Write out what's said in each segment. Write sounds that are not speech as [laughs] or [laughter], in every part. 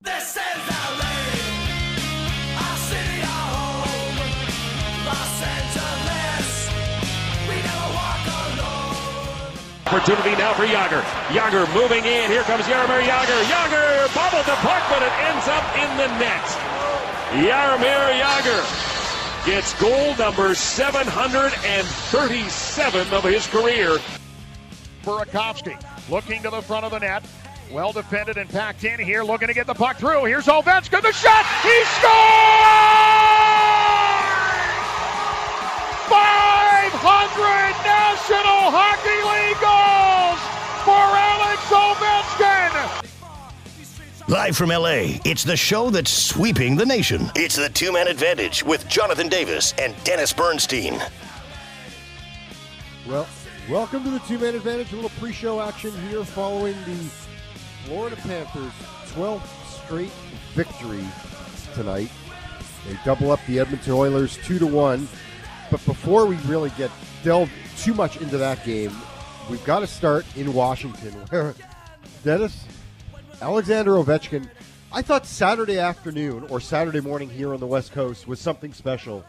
This is LA, our city, our home. Los Angeles, we never walk alone. Opportunity now for Jagr. Jagr moving in. Here comes Jaromir Jagr. Jagr bobbled the puck, but it ends up in the net. Jaromir Jagr gets goal number 737 of his career. Burakovsky looking to the front of the net. Well defended and packed in here, looking to get the puck through. Here's Ovechkin, the shot. He scores! 500 National Hockey League goals for Alex Ovechkin. Live from LA, it's the show that's sweeping the nation. It's the two man advantage with Jonathan Davis and Dennis Bernstein. Well, welcome to the two man advantage. A little pre show action here following the Florida Panthers' 12th straight victory tonight. They double up the Edmonton Oilers 2 to 1. But before we really get delved too much into that game, we've got to start in Washington, [laughs] where Dennis Alexander Ovechkin. I thought Saturday afternoon or Saturday morning here on the West Coast was something special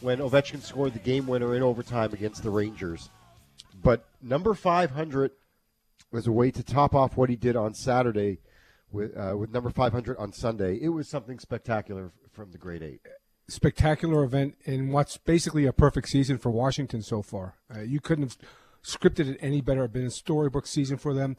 when Ovechkin scored the game winner in overtime against the Rangers. But number 500 was a way to top off what he did on Saturday with uh, with number 500 on Sunday. It was something spectacular from the Great Eight. spectacular event in what's basically a perfect season for Washington so far. Uh, you couldn't have scripted it any better. It's been a storybook season for them.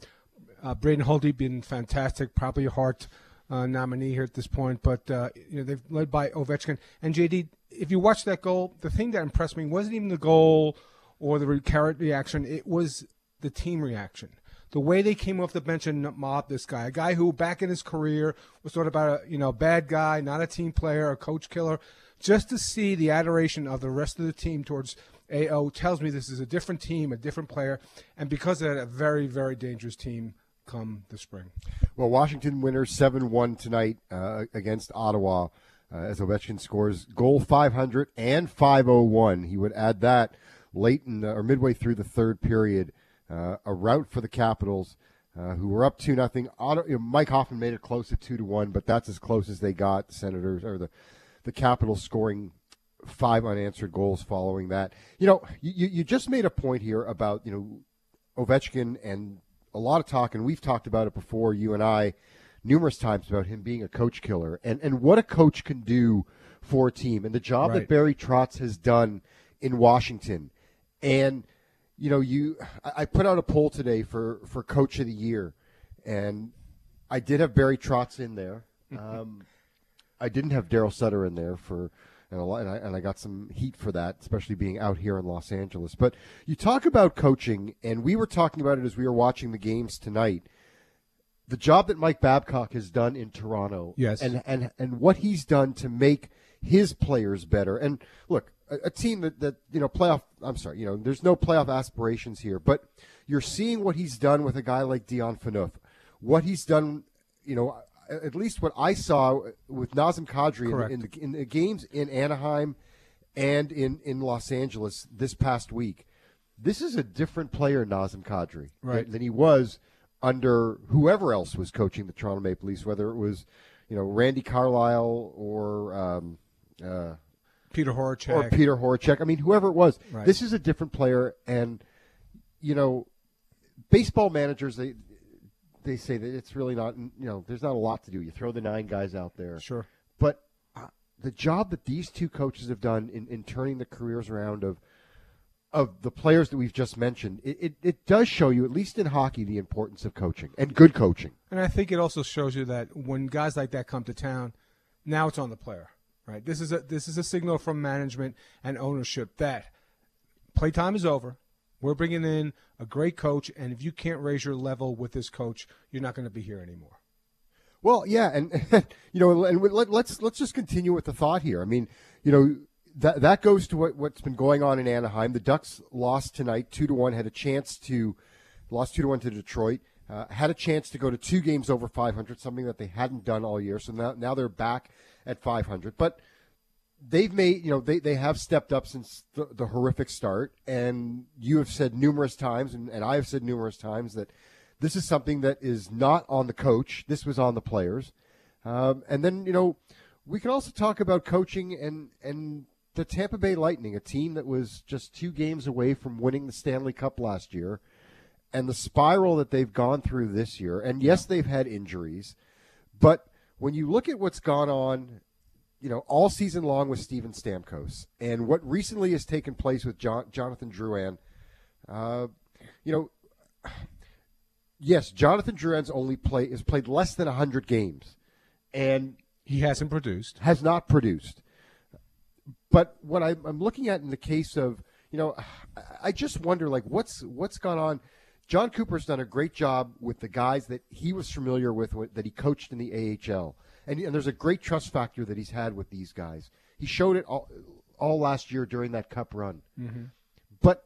Uh, Braden Holtby been fantastic, probably a Hart uh, nominee here at this point. But uh, you know they've led by Ovechkin and JD. If you watch that goal, the thing that impressed me wasn't even the goal or the carrot reaction. It was the team reaction. The way they came off the bench and mobbed this guy, a guy who back in his career was thought about a you know bad guy, not a team player, a coach killer. Just to see the adoration of the rest of the team towards AO tells me this is a different team, a different player, and because of that, a very very dangerous team come the spring. Well, Washington winners 7 1 tonight uh, against Ottawa uh, as Ovechkin scores goal 500 and 501. He would add that late in or midway through the third period. Uh, a rout for the Capitals, uh, who were up 2 nothing. Otto, you know, Mike Hoffman made it close to 2 to 1, but that's as close as they got. The Senators or the, the Capitals scoring five unanswered goals following that. You know, you, you just made a point here about, you know, Ovechkin and a lot of talk, and we've talked about it before, you and I, numerous times about him being a coach killer and, and what a coach can do for a team and the job Right. that Barry Trotz has done in Washington. And, you know, you I I put out a poll today for, for coach of the year, and I did have Barry Trotz in there. [laughs] Um, I didn't have Darryl Sutter in there for, and, a lot, and, I, and I got some heat for that, especially being out here in Los Angeles. But you talk about coaching, and we were talking about it as we were watching the games tonight. The job that Mike Babcock has done in Toronto, Yes. and and and what he's done to make his players better. And look, a, a team that that you know playoff. I'm sorry, you know, there's no playoff aspirations here, but you're seeing what he's done with a guy like Dion Phaneuf, what he's done. You know, at least what I saw with Nazem Kadri in, in, the, in the games in Anaheim and in, in Los Angeles this past week. This is a different player, Nazem Kadri, Right. than, than he was under whoever else was coaching the Toronto Maple Leafs, whether it was, you know, Randy Carlyle or um, uh, Peter Horachek. or Peter Horachek. I mean, whoever it was. Right. This is a different player, and you know, baseball managers they they say that it's really not. You know, there's not a lot to do. You throw the nine guys out there, Sure. but uh, the job that these two coaches have done in, in turning the careers around of of the players that we've just mentioned, it, it, it does show you, at least in hockey, the importance of coaching and good coaching. And I think it also shows you that when guys like that come to town, now it's on the player, right? This is a this is a signal from management and ownership that playtime is over. We're bringing in a great coach, and if you can't raise your level with this coach, you're not going to be here anymore. Well, yeah, and [laughs] you know, and let, let's let's just continue with the thought here. I mean, you know, that that goes to what what's been going on in Anaheim. The Ducks lost tonight, two to one. Had a chance to lost two to one to Detroit. Uh, had a chance to go to two games over 500, something that they hadn't done all year. So now now they're back at 500, but they've made you know they, they have stepped up since the, the horrific start. And you have said numerous times and, and i have said numerous times that this is something that is not on the coach. This was on the players. Um, and then you know we can also talk about coaching and and the Tampa Bay Lightning, a team that was just two games away from winning the Stanley Cup last year, and the spiral that they've gone through this year. And yes, they've had injuries, but when you look at what's gone on, you know, all season long with Steven Stamkos, and what recently has taken place with John, Jonathan Drouin, uh, you know, yes, Jonathan Drouin's only play has played less than hundred games, and He hasn't produced. has not produced. But what I'm, I'm looking at in the case of, you know, I just wonder like what's what's gone on. Jon Cooper's done a great job with the guys that he was familiar with with- that he coached in the AHL, and, and there's a great trust factor that he's had with these guys. He showed it all, all last year during that Cup run. Mm-hmm. But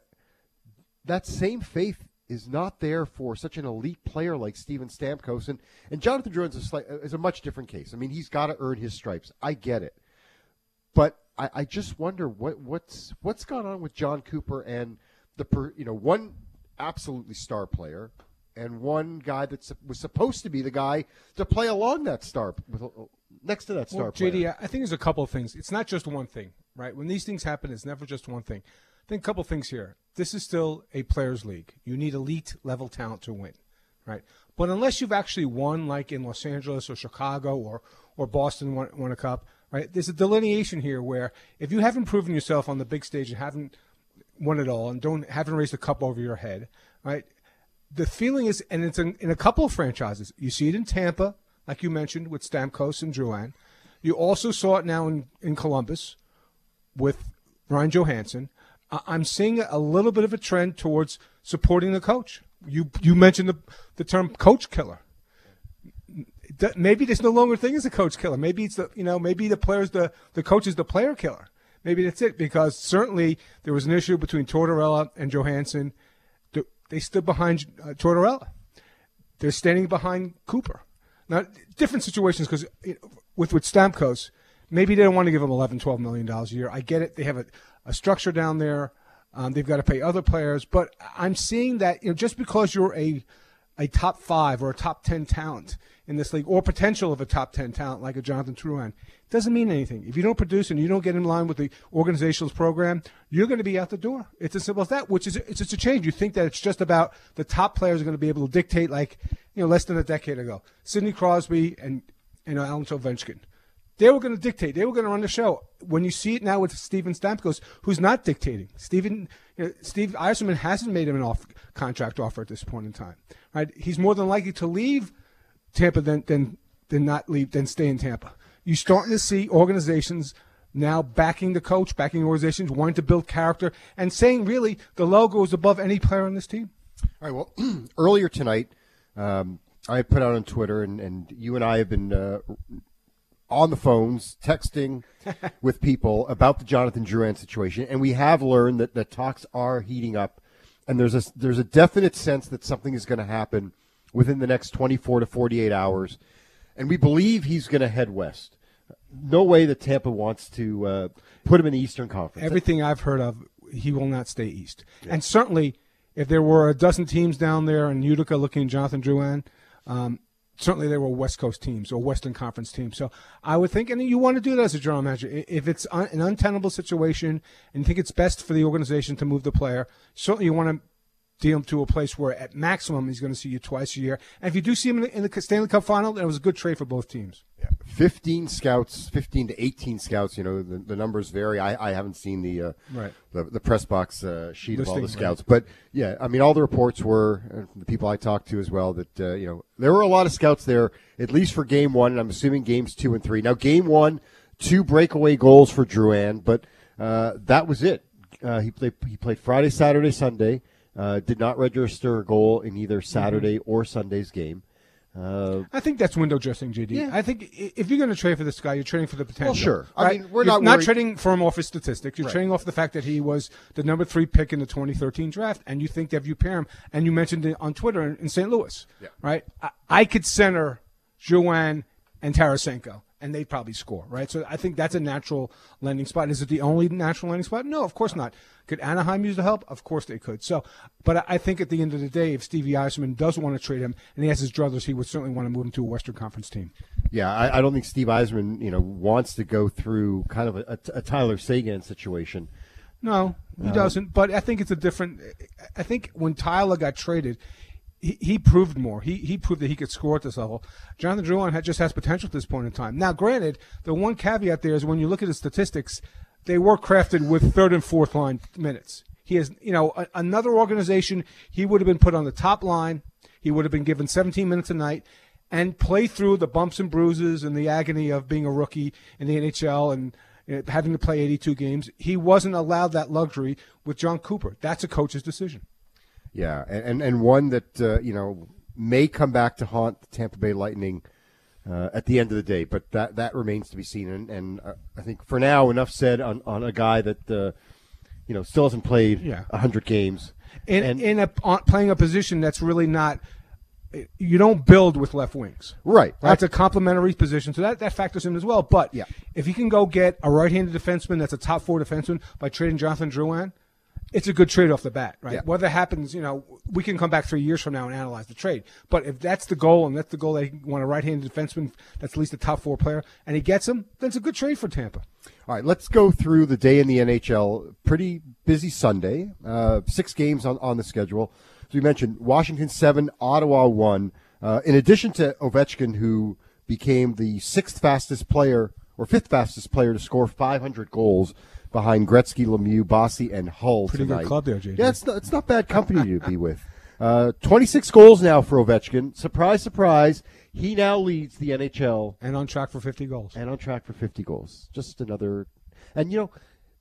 that same faith is not there for such an elite player like Steven Stamkos and, and Jonathan Drouin's a slight, is a much different case. I mean, he's got to earn his stripes. I get it, but I, I just wonder what what's what's gone on with Jon Cooper and the per, you know one absolutely star player and one guy that was supposed to be the guy to play along that star with, uh, next to that star Well, player. JD, I think there's a couple of things. It's not just one thing, right? When these things happen, it's never just one thing. I think a couple of things here. This is still a players' league. You need elite level talent to win, right? But unless you've actually won, like in Los Angeles or Chicago or or Boston won, won a cup, right? There's a delineation here where if you haven't proven yourself on the big stage and haven't won it all and don't haven't raised a cup over your head, right? The feeling is, and it's in, in a couple of franchises. You see it in Tampa, like you mentioned with Stamkos and Drouin. You also saw it now in, in Columbus with Ryan Johansen. I'm seeing a little bit of a trend towards supporting the coach. You you mentioned the the term coach killer. Maybe there's no longer thing as a coach killer. Maybe it's the you know maybe the players the the coach is the player killer. Maybe that's it because certainly there was an issue between Tortorella and Johansen. They stood behind uh, Tortorella. They're standing behind Cooper. Now, different situations because with with Stamkos, maybe they don't want to give him 11, 12 million dollars a year. I get it. They have a, a structure down there. Um, they've got to pay other players, but I'm seeing that you know just because you're a a top five or a top ten talent in this league, or potential of a top ten talent like a Jonathan Drouin, doesn't mean anything. If you don't produce and you don't get in line with the organization's program, you're going to be out the door. It's as simple as that. Which is it's just a change. You think that it's just about the top players are going to be able to dictate, like you know, less than a decade ago, Sidney Crosby and and Alan Ovechkin. They were going to dictate. They were going to run the show. When you see it now with Steven Stamkos, who's not dictating, Steven, you know, Steve Yzerman hasn't made him an off contract offer at this point in time. Right? He's more than likely to leave Tampa than than than not leave than stay in Tampa. You're starting to see organizations now backing the coach, backing organizations, wanting to build character, and saying really the logo is above any player on this team. All right. Well, [clears throat] earlier tonight, um, I put out on Twitter, and, and you and I have been uh, on the phones, texting [laughs] with people about the Jonathan Drouin situation, and we have learned that the talks are heating up, and there's a there's a definite sense that something is going to happen within the next 24 to 48 hours, and we believe he's going to head west. No way that Tampa wants to uh, put him in the Eastern Conference. Everything I've heard of, he will not stay east. And certainly, if there were a dozen teams down there in Utica looking at Jonathan Drouin, um, certainly there were West Coast teams or Western Conference teams. So I would think, and you want to do that as a general manager. If it's un- an untenable situation and you think it's best for the organization to move the player, certainly you want to deal him to a place where at maximum he's going to see you twice a year. And if you do see him in the, in the Stanley Cup final, then it was a good trade for both teams. Yeah. 15 scouts, 15 to 18 scouts. You know, the, the numbers vary. I, I haven't seen the uh, Right. the, the press box uh, sheet of all the Listing, scouts, but yeah, I mean, all the reports were the people I talked to as well that uh, you know there were a lot of scouts there, at least for game one, and I'm assuming games two and three. Now, game one, two breakaway goals for Drouin, but uh, that was it. Uh, he played he played Friday, Saturday, Sunday. Uh, did not register a goal in either Saturday or Sunday's game. Uh, I think that's window dressing, JD. Yeah. I think if you're going to trade for this guy, you're trading for the potential. sure. I mean, we're You're not worried- trading for him off his statistics. You're Right. trading off the fact that he was the number three pick in the 2013 draft, and you think that if you pair him, and you mentioned it on Twitter in, in St. Louis, Yeah. right? I, I could center Drouin and Tarasenko, and they'd probably score, right? So I think that's a natural landing spot. Is it the only natural landing spot? No, of course not. Could Anaheim use the help? Of course they could. So, but I- think at the end of the day, if Stevie Yzerman does want to trade him and he has his druthers, he would certainly want to move him to a Western Conference team. Yeah, I, I don't think Steve Yzerman, you know, wants to go through kind of a, a, a Tyler Seguin situation. No, he uh, doesn't. But I think it's a different. I think when Tyler got traded, he, proved more. He he proved that he could score at this level. Jonathan Drouin had, just has potential at this point in time. Now, granted, the one caveat there is when you look at his statistics, they were crafted with third and fourth line minutes. He has, you know, a, another organization. He would have been put on the top line. He would have been given 17 minutes a night and play through the bumps and bruises and the agony of being a rookie in the NHL and you know, having to play 82 games. He wasn't allowed that luxury with Jon Cooper. That's a coach's decision. Yeah, and and, and one that uh, you know may come back to haunt the Tampa Bay Lightning uh, at the end of the day, but that that remains to be seen. And, and uh, I think for now, enough said on, on a guy that uh, you know still hasn't played Yeah. hundred games. In, and, in a on, playing a position that's really not. You don't build with left wings. right, That's a complementary position, so that, that factors in as well. But Yeah. if you can go get a right-handed defenseman that's a top four defenseman by trading Jonathan Drouin, it's a good trade off the bat, right? Yeah. Whether it happens, you know, we can come back three years from now and analyze the trade. But if that's the goal, and that's the goal, they want a right-handed defenseman that's at least a top four player, and he gets him, then it's a good trade for Tampa. All right, let's go through the day in the NHL. Pretty busy Sunday. Uh, six games on, on the schedule. As we mentioned, Washington seven, Ottawa one. Uh, in addition to Ovechkin, who became the sixth fastest player or fifth fastest player to score 500 goals behind Gretzky, Lemieux, Bossy, and Hull Pretty good tonight. club there, JJ. Yeah, it's not, it's not bad company to be with. [laughs] Uh, 26 goals now for Ovechkin. Surprise, surprise. He now leads the NHL And on track for 50 goals. and on track for 50 goals. Just another, and you know,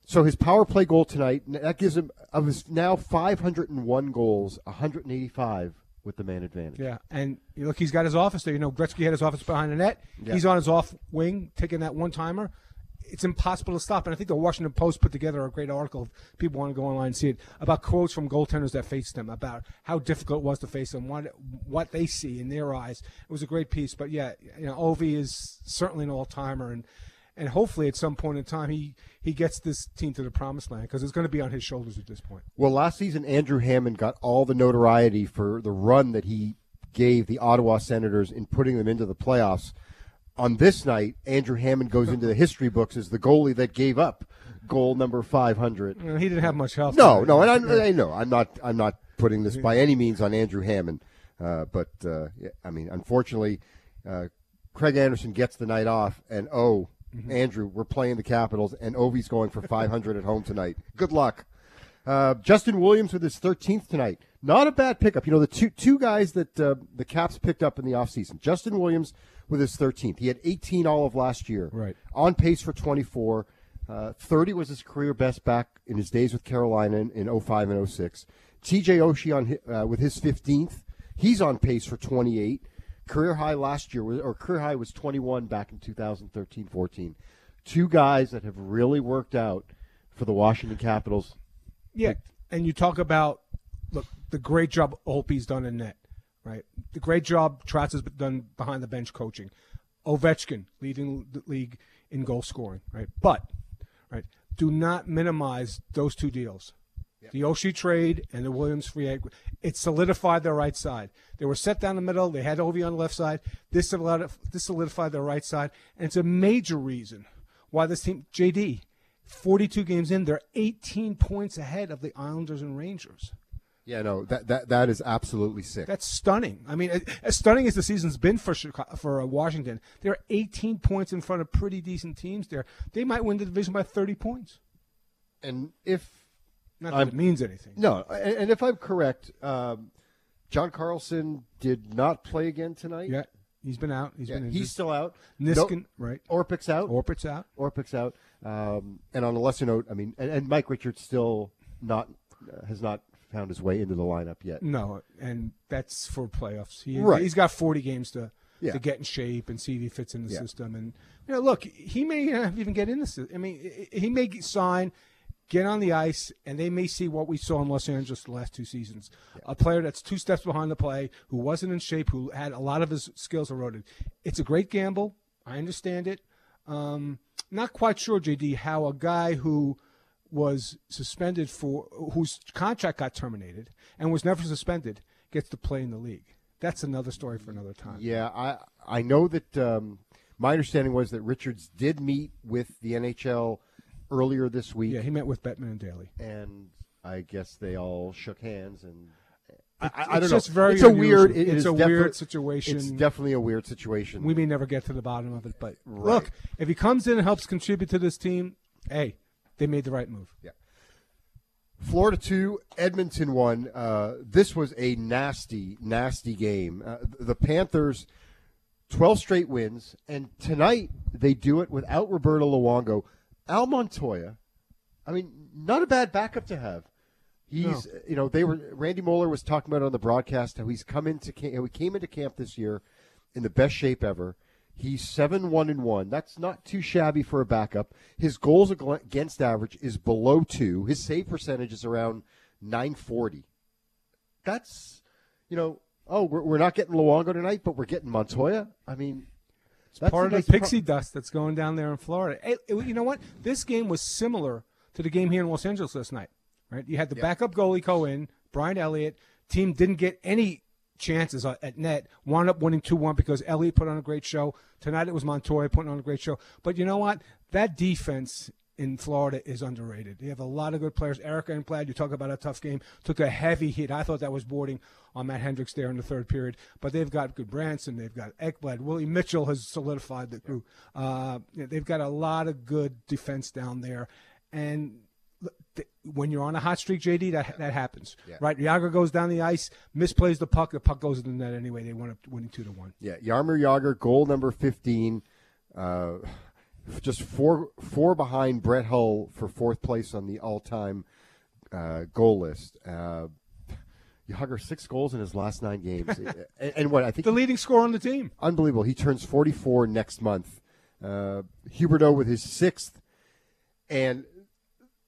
so his power play goal tonight that gives him of his now 501 goals, 185 with the man advantage. Yeah, and look, he's got his office there. You know, Gretzky had his office behind the net. Yeah. He's on his off wing, taking that one timer. It's impossible to stop. And I think the Washington Post put together a great article. If people want to go online and see it about quotes from goaltenders that faced them about how difficult it was to face them, what what they see in their eyes. It was a great piece. But yeah, you know, Ovi is certainly an all timer, and and hopefully at some point in time he he gets this team to the promised land because it's going to be on his shoulders at this point. Well, last season Andrew Hammond got all the notoriety for the run that he gave the Ottawa Senators in putting them into the playoffs. On this night, Andrew Hammond goes into the history books as the goalie that gave up goal number 500. He didn't have much help. No, no, and I, I know I'm not. I'm not putting this by any means on Andrew Hammond, uh, but uh, I mean, unfortunately, uh, Craig Anderson gets the night off, and oh, Andrew, we're playing the Capitals, and Ovi's going for 500 at home tonight. Good luck. Uh, Justin Williams with his 13th tonight. Not a bad pickup. You know, the two two guys that uh, the Caps picked up in the offseason. Justin Williams with his 13th. He had 18 all of last year. Right. On pace for 24. Uh, 30 was his career best back in his days with Carolina in, in 05 and 06. TJ Oshie on uh, with his 15th. He's on pace for 28. Career high last year, was, or career high was 21 back in 2013-14. Two guys that have really worked out for the Washington Capitals. Yeah, and you talk about look the great job Opie's done in net, right? The great job Trotz has done behind the bench coaching. Ovechkin leading the league in goal scoring, right? But right, do not minimize those two deals. The Oshie trade and the Williams free agent. It solidified their right side. They were set down the middle. They had Ovi on the left side. This solidified, this solidified their right side, and it's a major reason why this team, JD, 42 games in, they're 18 points ahead of the Islanders and Rangers. Yeah, no, that that that is absolutely sick. That's stunning. I mean, as stunning as the season's been for Chicago, for uh, Washington, they're 18 points in front of pretty decent teams. There, they might win the division by 30 points. and if Not that it means anything. no, and, and if I'm correct, um, John Carlson did not play again tonight. Yeah, he's been out. He's Yeah, been he's still out. Niskanen, right? Orpik's out. Orpik's out. Orpik's out. Um, and on a lesser note, I mean, and, and Mike Richards still not uh, has not found his way into the lineup yet. No, and that's for playoffs. He, Right. He's got 40 games to Yeah. to get in shape and see if he fits in the Yeah. system. And you know, look, he may not even get in the system. I mean, he may sign, get on the ice, and they may see what we saw in Los Angeles the last two seasons: a player that's two steps behind the play, who wasn't in shape, who had a lot of his skills eroded. It's a great gamble. I understand it. Um, not quite sure, JD, how a guy who was suspended for whose contract got terminated and was never suspended gets to play in the league. That's another story for another time. Yeah, I I know that um, my understanding was that Richards did meet with the NHL earlier this week, Yeah, he met with Bettman and Daly. and I guess they all shook hands and. I, I, don't just know. very it's a unusual. weird. it It's is a defi- weird situation. It's definitely a weird situation. We may never get to the bottom of it, but Right. look, if he comes in and helps contribute to this team, hey, they made the right move. Yeah. Florida two, Edmonton one. Uh, this was a nasty, nasty game. Uh, the Panthers, twelve straight wins, and tonight they do it without Roberto Luongo. Al Montoya, I mean, not a bad backup to have. He's, you know, they were. Randy Moeller was talking about it on the broadcast how he's come into camp. He came into camp this year in the best shape ever. He's seven one and one. That's not too shabby for a backup. His goals against average is below two. His save percentage is around nine forty. That's, you know, oh, we're, we're not getting Luongo tonight, but we're getting Montoya. I mean, that's Part of the nice pro- pixie dust that's going down there in Florida. It- you know what? This game was similar to the game here in Los Angeles last night. Right? You had the backup goalie go in, Brian Elliott. Team didn't get any chances at net. Wound up winning two one because Elliott put on a great show. Tonight it was Montoya putting on a great show. But you know what? That defense in Florida is underrated. They have a lot of good players. Aaron Ekblad, you talk about a tough game, took a heavy hit. I thought that was boarding on Matt Hendricks there in the third period. But they've got Gudbranson, they've got Ekblad. Willie Mitchell has solidified the group. Uh, they've got a lot of good defense down there. And th- when you're on a hot streak, JD, that that happens, right? Jagr goes down the ice, misplays the puck, the puck goes in the net anyway. They wind up winning two to one. Yeah, Jaromir Jagr, goal number fifteen. Uh, just four four behind Brett Hull for fourth place on the all time uh, goal list. Uh, Jagr six goals in his last nine games, [laughs] and, and what I think The leading scorer on the team. unbelievable. He turns 44 next month. Uh, Huberdeau with his sixth, and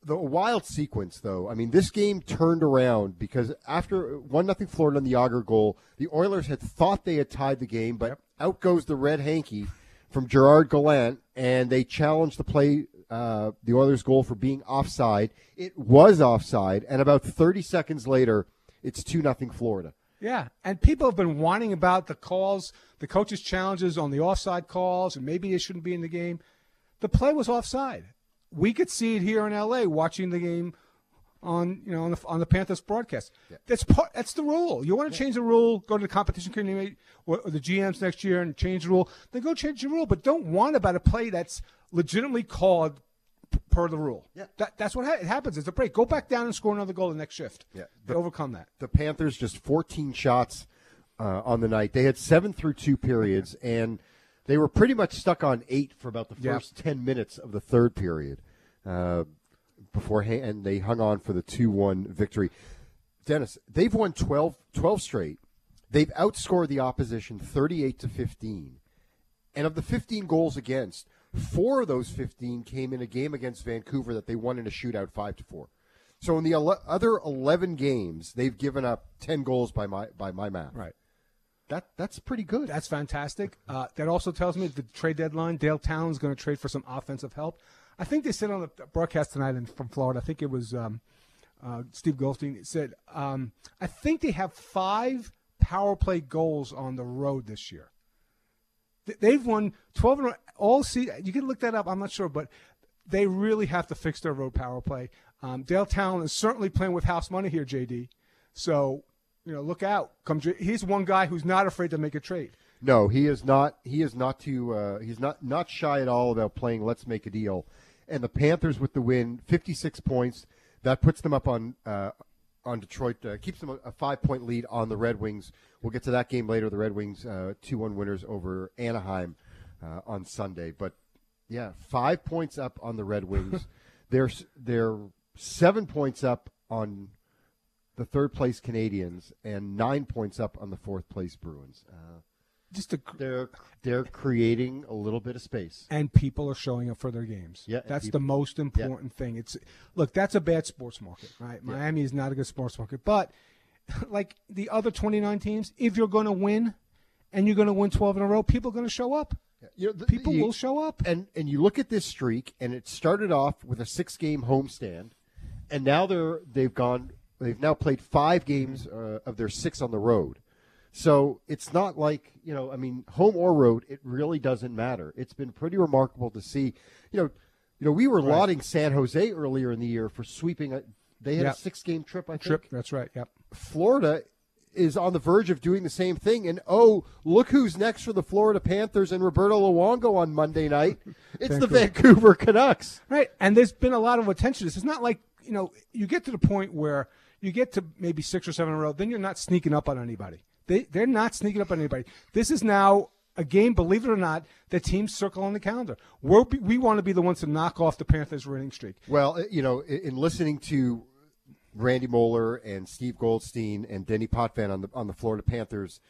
the wild sequence though. I mean, this game turned around because after one nothing Florida on the Jagr goal, the Oilers had thought they had tied the game, but out goes the red hanky from Gerard Gallant, and they challenged the play. Uh, the Oilers' goal for being offside. It was offside, and about 30 seconds later, it's two nothing Florida. Yeah, and people have been whining about the calls, the coaches' challenges on the offside calls, and maybe it shouldn't be in the game. The play was offside. We could see it here in L.A. watching the game on you know on the on the Panthers broadcast. That's part. That's the rule. You want to change the rule? Go to the competition committee or, or the GMs next year and change the rule. Then go change the rule, but don't whine about a play that's legitimately called per the rule. Yeah. That, that's what ha- it happens. It's a break. Go back down and score another goal the next shift. Yeah. They overcome that. the Panthers just 14 shots uh, on the night. They had seven through two periods, and they were pretty much stuck on eight for about the first 10 minutes of the third period. Uh, before and they hung on for the 2-1 victory. Dennis, they've won 12, 12 straight. They've outscored the opposition 38 to 15. And of the 15 goals against, four of those 15 came in a game against Vancouver that they won in a shootout 5 to 4. So in the ele- other 11 games, they've given up 10 goals by my by my math. Right. That that's pretty good. That's fantastic. Uh, that also tells me the trade deadline, Dale Tallon's is going to trade for some offensive help. I think they said on the broadcast tonight in, from Florida, I think it was um, uh, Steve Goldstein said, um, I think they have five power play goals on the road this year. They've won 12 in all season. You can look that up. I'm not sure, but they really have to fix their road power play. Um, Dale Town is certainly playing with house money here, JD. So, you know, look out. Come, he's one guy who's not afraid to make a trade. No, he is not. He is not too. Uh, he's not not shy at all about playing. Let's make a deal. And the Panthers with the win, fifty six points. That puts them up on uh, on Detroit. Uh, keeps them a, five point lead on the Red Wings. We'll get to that game later. The Red Wings two one winners over Anaheim uh, on Sunday. But yeah, five points up on the Red Wings. [laughs] they're they're seven points up on the third place Canadiens and nine points up on the fourth place Bruins. Uh, Just a, they're they're creating a little bit of space. and people are showing up for their games. Yeah, that's people- the most important thing. It's look, that's a bad sports market, right? Miami is not a good sports market, but [laughs] like the other 29 teams, if you're going to win and you're going to win 12 in a row, people are going to show up. You know, the- People you- will show up. and and you look at this streak, and it started off with a six-game homestand, and now they're they've gone they've now played five games uh, of their six on the road. So it's not like you know, I mean, home or road, it really doesn't matter. It's been pretty remarkable to see. You know, you know, we were lauding San Jose earlier in the year for sweeping. A, they had Yep. a six-game trip, I think. Trip. That's right. Yep. Florida is on the verge of doing the same thing. And oh, look who's next for the Florida Panthers and Roberto Luongo on Monday night. [laughs] It's the Vancouver Canucks. Right. And there's been a lot of attention this. It's not like, you know, you get to the point where you get to maybe six or seven in a row, then you're not sneaking up on anybody. They, they're not sneaking up on anybody. This is now a game, believe it or not, that teams circle on the calendar. We're, we want to be the ones to knock off the Panthers' winning streak. Well, uh, you know, in, in listening to Randy Moeller and Steve Goldstein and Denny Potvin on the on the Florida Panthers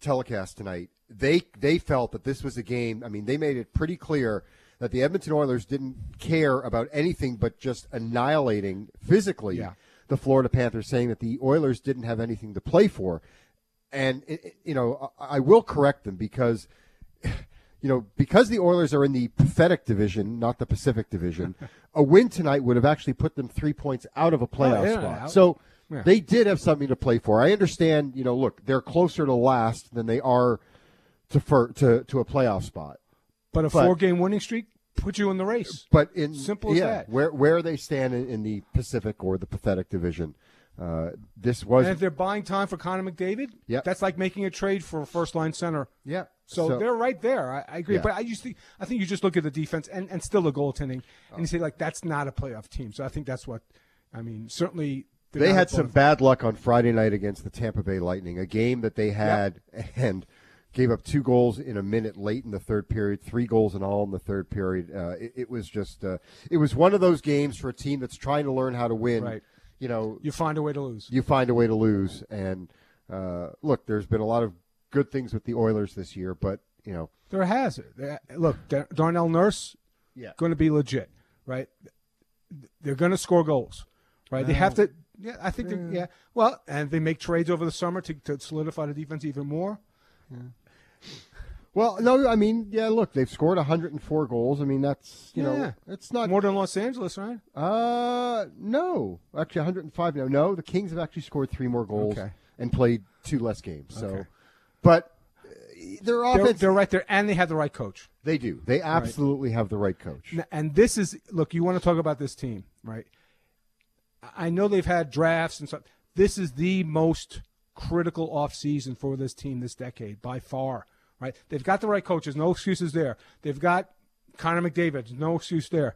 telecast tonight, they they felt that this was a game. I mean, they made it pretty clear that the Edmonton Oilers didn't care about anything but just annihilating physically Yeah. The Florida Panthers, saying that the Oilers didn't have anything to play for. And it, it- you know, I, I will correct them because [sighs] you know, because the Oilers are in the pathetic division, not the Pacific division, [laughs] a win tonight would have actually put them three points out of a oh, playoff Oh, yeah, spot. out- So yeah. they did have something to play for. I understand, you know, look, they're closer to last than they are to fir- to to a playoff spot. But a four game winning streak puts you in the race. But in Simple as yeah, that. where where they stand in, in the Pacific or the pathetic division, uh, this was And if they're buying time for Connor McDavid, yeah, that's like making a trade for a first line center. yeah. So, they're right there. I, I agree, Yeah. but I just think I think you just look at the defense and, and still the goaltending, and you say like that's not a playoff team. So I think that's what I mean. Certainly they had some bad luck on Friday night against the Tampa Bay Lightning, a game that they had [laughs] and gave up two goals in a minute late in the third period, three goals in all in the third period. Uh, it, it was just, uh, it was one of those games for a team that's trying to learn how to win. Right. You know, You find a way to lose. you find a way to lose. And uh, look, there's been a lot of good things with the Oilers this year, but you know, There has it. Look, Dar- Darnell Nurse, Yeah. going to be legit, right? They're going to score goals, right? They have to. Yeah, I think. they're Yeah. Well, and they make trades over the summer to, to solidify the defense even more. Well, no, I mean, yeah, look, they've scored 104 goals. I mean, that's you Yeah. know, it's not More than Los Angeles, right? Uh, no. Actually, 105 No, No, the Kings have actually scored three more goals Okay. and played two less games. So, Okay. but uh, their They're, offense, they're right there, and they have the right coach. they do. They absolutely have the right coach. And this is look. You want to talk about this team, right? I I know they've had drafts and stuff. This is the most critical offseason for this team this decade by far. Right? They've got the right coaches. No excuses there. They've got Connor McDavid. No excuse there.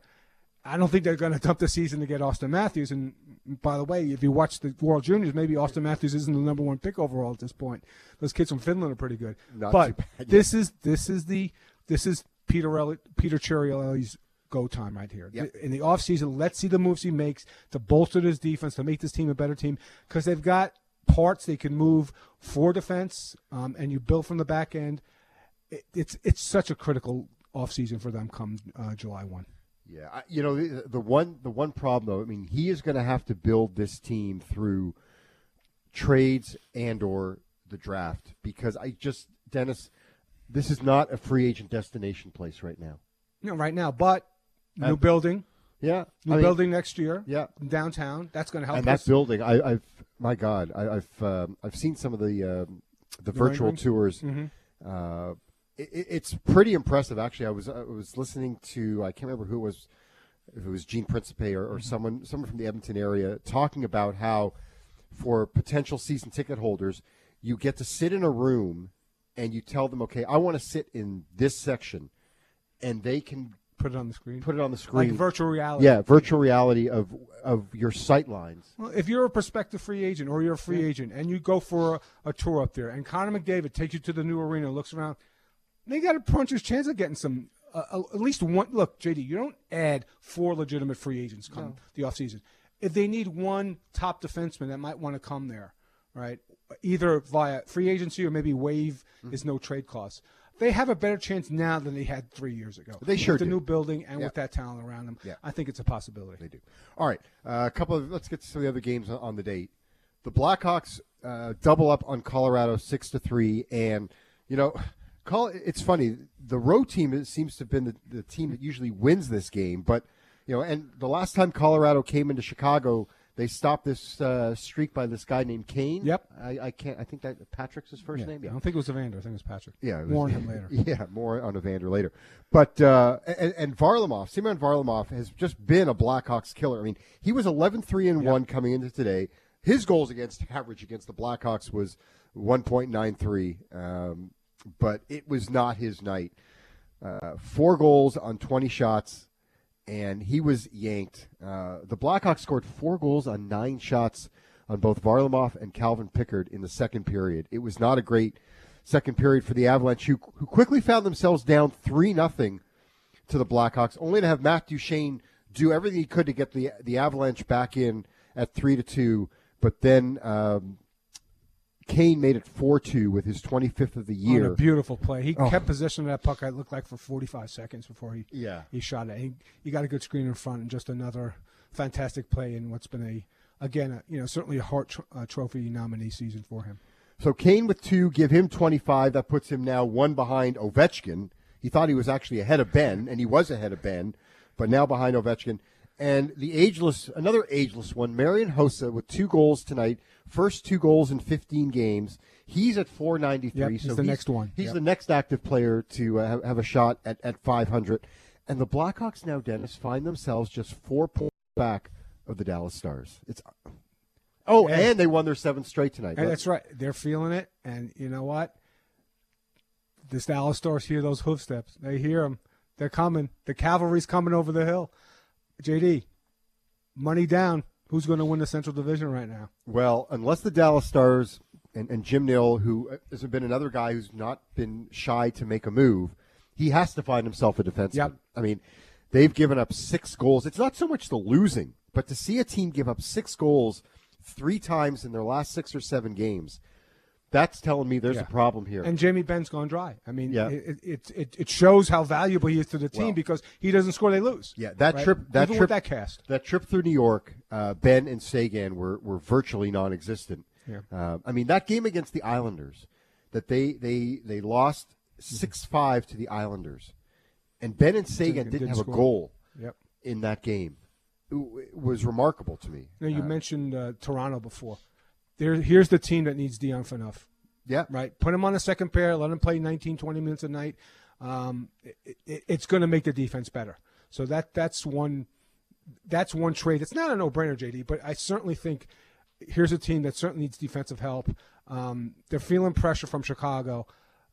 I don't think they're going to dump the season to get Auston Matthews. And by the way, if you watch the World Juniors, maybe Auston Matthews isn't the number one pick overall at this point. Those kids from Finland are pretty good. Not but too bad, yeah. this is this is the this is Peter Rel- Peter Chiarelli's go time right here. Yep. In the offseason, let's see the moves he makes to bolster this defense, to make this team a better team, because they've got parts they can move for defense, um, and you build from the back end. It, it's it's such a critical offseason for them come uh, July 1. Yeah, I, you know the, the one the one problem though. I mean, he is going to have to build this team through trades and or the draft because I just Dennis, this is not a free agent destination place right now. Know, right now, but new building, Yeah, new I mean, building next year. Yeah. downtown. That's going to help and us. that building, I, I've my God, I, I've um, I've seen some of the um, the virtual tours. Mm-hmm. Uh, it, it- it's pretty impressive, actually. I was I was listening to I can't remember who it was, if it was Gene Principe or, or mm-hmm. someone someone from the Edmonton area talking about how for potential season ticket holders, you get to sit in a room and you tell them, okay, I want to sit in this section, and they can Put it on the screen. put it on the screen. like virtual reality. yeah, virtual reality of of your sight lines. Well, if you're a prospective free agent or you're a free agent and you go for a, a tour up there and Connor McDavid takes you to the new arena looks around, they got a puncher's chance of getting some, uh, uh, at least one. Look, JD, you don't add four legitimate free agents come the offseason. If they need one top defenseman that might want to come there, right, either via free agency or maybe waive Mm-hmm. is no trade clause. They have a better chance now than they had three years ago. They sure with the do. new building and Yeah. with that talent around them. Yeah. I think it's a possibility. They do. All right, uh, a couple of let's get to some of the other games on, on the date. The Blackhawks uh, double up on Colorado six to three, and you know Call it's funny. The road team it seems to have been the, the team that usually wins this game, but you know, and the last time Colorado came into Chicago, they stopped this uh, streak by this guy named Kane. Yep. I, I can't. I think that Patrick's his first Yeah, name. I don't think it was Evander. I think it was Patrick. Yeah, was- Warn [laughs] him later. Yeah, more on Evander later. But uh, and, and Varlamov, Semyon Varlamov has just been a Blackhawks killer. I mean, he was 11-3 and one coming into today. His goals against average against the Blackhawks was 1.93, um, but it was not his night. Uh, four goals on 20 shots, and he was yanked. Uh, the Blackhawks scored four goals on nine shots on both Varlamov and Calvin Pickard in the second period. It was not a great second period for the Avalanche, who, who quickly found themselves down 3 nothing to the Blackhawks, only to have Matt Duchene do everything he could to get the the Avalanche back in at 3 to 2. But then um, Kane made it 4 2 with his 25th of the year. a beautiful play. He Oh. kept possession of that puck. I looked like for 45 seconds before he Yeah. he shot it. He, he got a good screen in front and just another fantastic play in what's been a again a, you know certainly a Hart tr- uh, Trophy nominee season for him. So Kane with two, give him 25. That puts him now one behind Ovechkin. He thought he was actually ahead of Benn, and he was ahead of Benn, but now behind Ovechkin. And the ageless, another ageless one, Marian Hossa with two goals tonight. First two goals in 15 games. He's at 493. Yep, he's so the next one. He's Yep. the next active player to uh, have, a shot at, at 500. And the Blackhawks now, Dennis, find themselves just four points back of the Dallas Stars. It's oh, Yeah. and they won their seventh straight tonight. And that's right. They're feeling it, and you know what? The Dallas Stars hear those hoofsteps. They hear them. They're coming. The cavalry's coming over the hill. JD, money down. Who's going to win the Central Division right now? Well, unless the Dallas Stars and, and Jim Nill, who uh, has been another guy who's not been shy to make a move, he has to find himself a defenseman. Yep. I mean, they've given up six goals. It's not so much the losing, but to see a team give up six goals three times in their last six or seven games, that's telling me there's Yeah. a problem here. And Jamie Benn's gone dry. I mean, Yeah. it, it, it, it shows how valuable he is to the team Well- because he doesn't score, they lose. Yeah, that Right? trip. That Even trip. that cast. That trip through New York, uh, Benn and Seguin were were virtually non-existent. Yeah. Uh, I mean, that game against the Islanders, that they they they lost six five to the Islanders, and Benn and Seguin Didn't- didn't, have score. a goal Yep. in that game. It, it was remarkable to me. Now, you Uh, mentioned uh, Toronto before. There, here's the team that needs Dion Phaneuf. yeah, right? Put him on a second pair, let him play 19, 20 minutes a night. Um, it, it, it's going to make the defense better. So that that's one that's one trade. It's not a no-brainer, JD, but I certainly think here's a team that certainly needs defensive help. Um, they're feeling pressure from Chicago.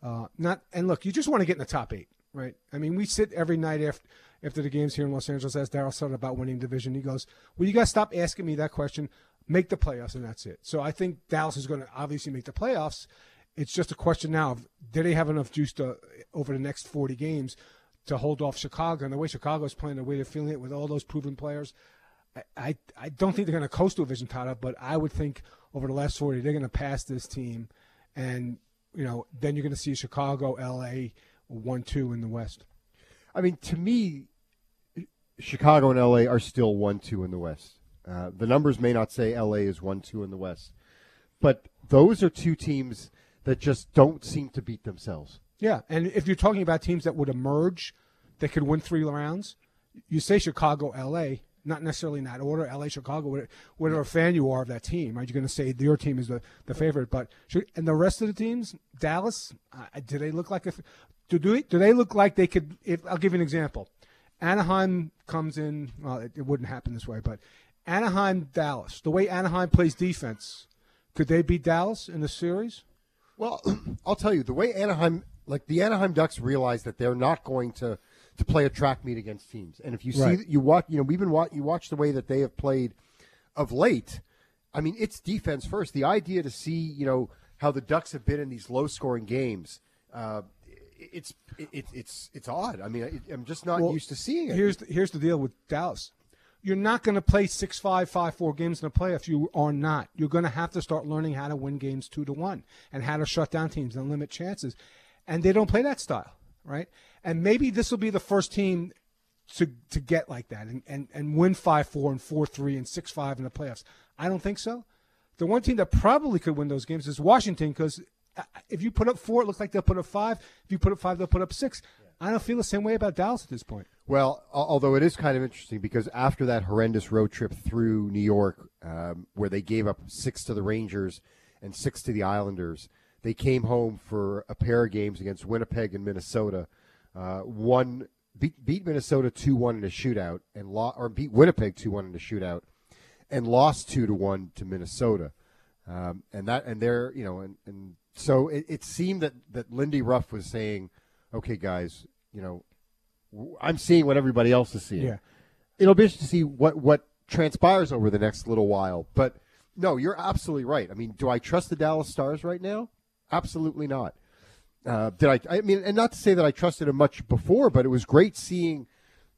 Uh, not and look, you just want to get in the top eight, right? I mean, we sit every night after after the games here in Los Angeles. As Darryl said about winning division, he goes, "Well, you guys stop asking me that question. Make the playoffs, and that's it." So I think Dallas is going to obviously make the playoffs. It's just a question now of do they have enough juice to over the next 40 games to hold off Chicago? And the way Chicago is playing, the way they're feeling it with all those proven players, I, I, I don't think they're going to coast to a vision title, but I would think over the last 40, they're going to pass this team. And, you know, then you're going to see Chicago, LA, 1 2 in the West. I mean, to me, Chicago and LA are still one two in the West. Uh, the numbers may not say LA is one two in the West, but those are two teams that just don't seem to beat themselves. Yeah. And if you're talking about teams that would emerge that could win three rounds, you say Chicago, LA, not necessarily in that order, LA, Chicago, whatever, fan you are of that team, right? You're going to say your team is the, the favorite. But should, and the rest of the teams, Dallas, uh, do they look like a, do, do, they, do they look like they could? If I'll give you an example. Anaheim comes in. Well, it, it wouldn't happen this way, but Anaheim, Dallas. The way Anaheim plays defense, could they beat Dallas in the series? Well, [clears throat] I'll tell you the way Anaheim, like the Anaheim Ducks, realize that they're not going to to play a track meet against teams. And if you see, Right. you watch, you know, we've been watch, you watch the way that they have played of late. I mean, it's defense first. The idea to see, you know, how the Ducks have been in these low scoring games. Uh, it's it, it's it's odd. I mean, I, I'm just not Well, used to seeing it. Here's the, here's the deal with Dallas. You're not going to play six five five four games in the playoffs. You are not. You're going to have to start learning how to win games two to one and how to shut down teams and limit chances. And they don't play that style, right? And maybe this will be the first team to to get like that and, and, and win five four and four three and six five in the playoffs. I don't think so. The one team that probably could win those games is Washington because uh, if you put up four, it looks like they'll put up five. If you put up five, they'll put up six. I don't feel the same way about Dallas at this point. Well, although it is kind of interesting because after that horrendous road trip through New York, um, where they gave up six to the Rangers and six to the Islanders, they came home for a pair of games against Winnipeg and Minnesota. Uh, one beat, beat Minnesota two one in a shootout, and lo- or beat Winnipeg two one in a shootout, and lost two to one to Minnesota. Um, and that and they're you know and, and so it, it seemed that that Lindy Ruff was saying, okay, guys, you know, I'm seeing what everybody else is seeing. Yeah. It'll be interesting to see what what transpires over the next little while. But no, you're absolutely right. I mean, do I trust the Dallas Stars right now? Absolutely not. Uh, did I? I mean, and not to say that I trusted him much before, but it was great seeing.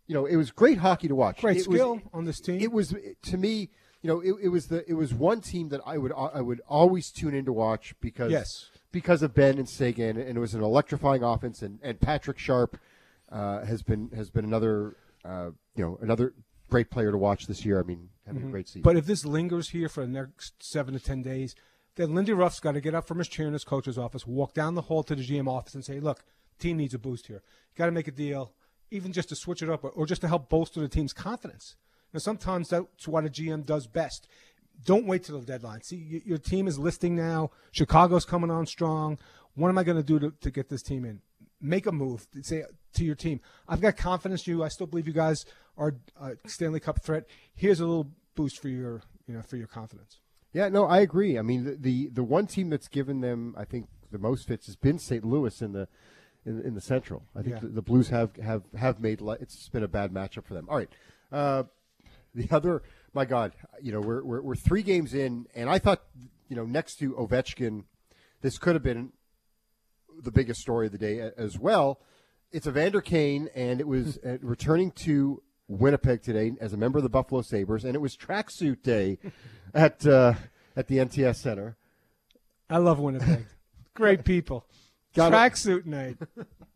You know, it was great hockey to watch. Great It was- skill on this team. it was to me, you know, it, it was the it was one team that I would I would always tune in to watch because Yes. because of Benn and Seguin, and it was an electrifying offense, and, and Patrick Sharp uh, has been has been another uh, you know another great player to watch this year. I mean, having a great season. Mm-hmm. But if this lingers here for the next seven to ten days, then Lindy Ruff's got to get up from his chair in his coach's office, walk down the hall to the GM office, and say, "Look, team needs a boost here. Got to make a deal, even just to switch it up, or, or just to help bolster the team's confidence." Now, sometimes that's what a GM does best. Don't wait till the deadline. See, your team is listing now. Chicago's coming on strong. What am I going to do to, to get this team in? Make a move. Say to your team, "I've got confidence in you. I still believe you guys are a Stanley Cup threat. Here's a little boost for your, you know, for your confidence." Yeah, no, I agree. I mean, the, the the one team that's given them, I think, the most fits has been St. Louis in the in, in the Central. I think Yeah. the, the Blues have have have made it's been a bad matchup for them. All right, uh, the other, my God, you know, we're, we're we're three games in, and I thought, you know, next to Ovechkin, this could have been the biggest story of the day as well. It's Evander Kane, and it was uh, returning to Winnipeg today as a member of the Buffalo Sabres, and it was tracksuit day [laughs] at uh, at the MTS Center. I love Winnipeg. [laughs] Great people. Tracksuit night.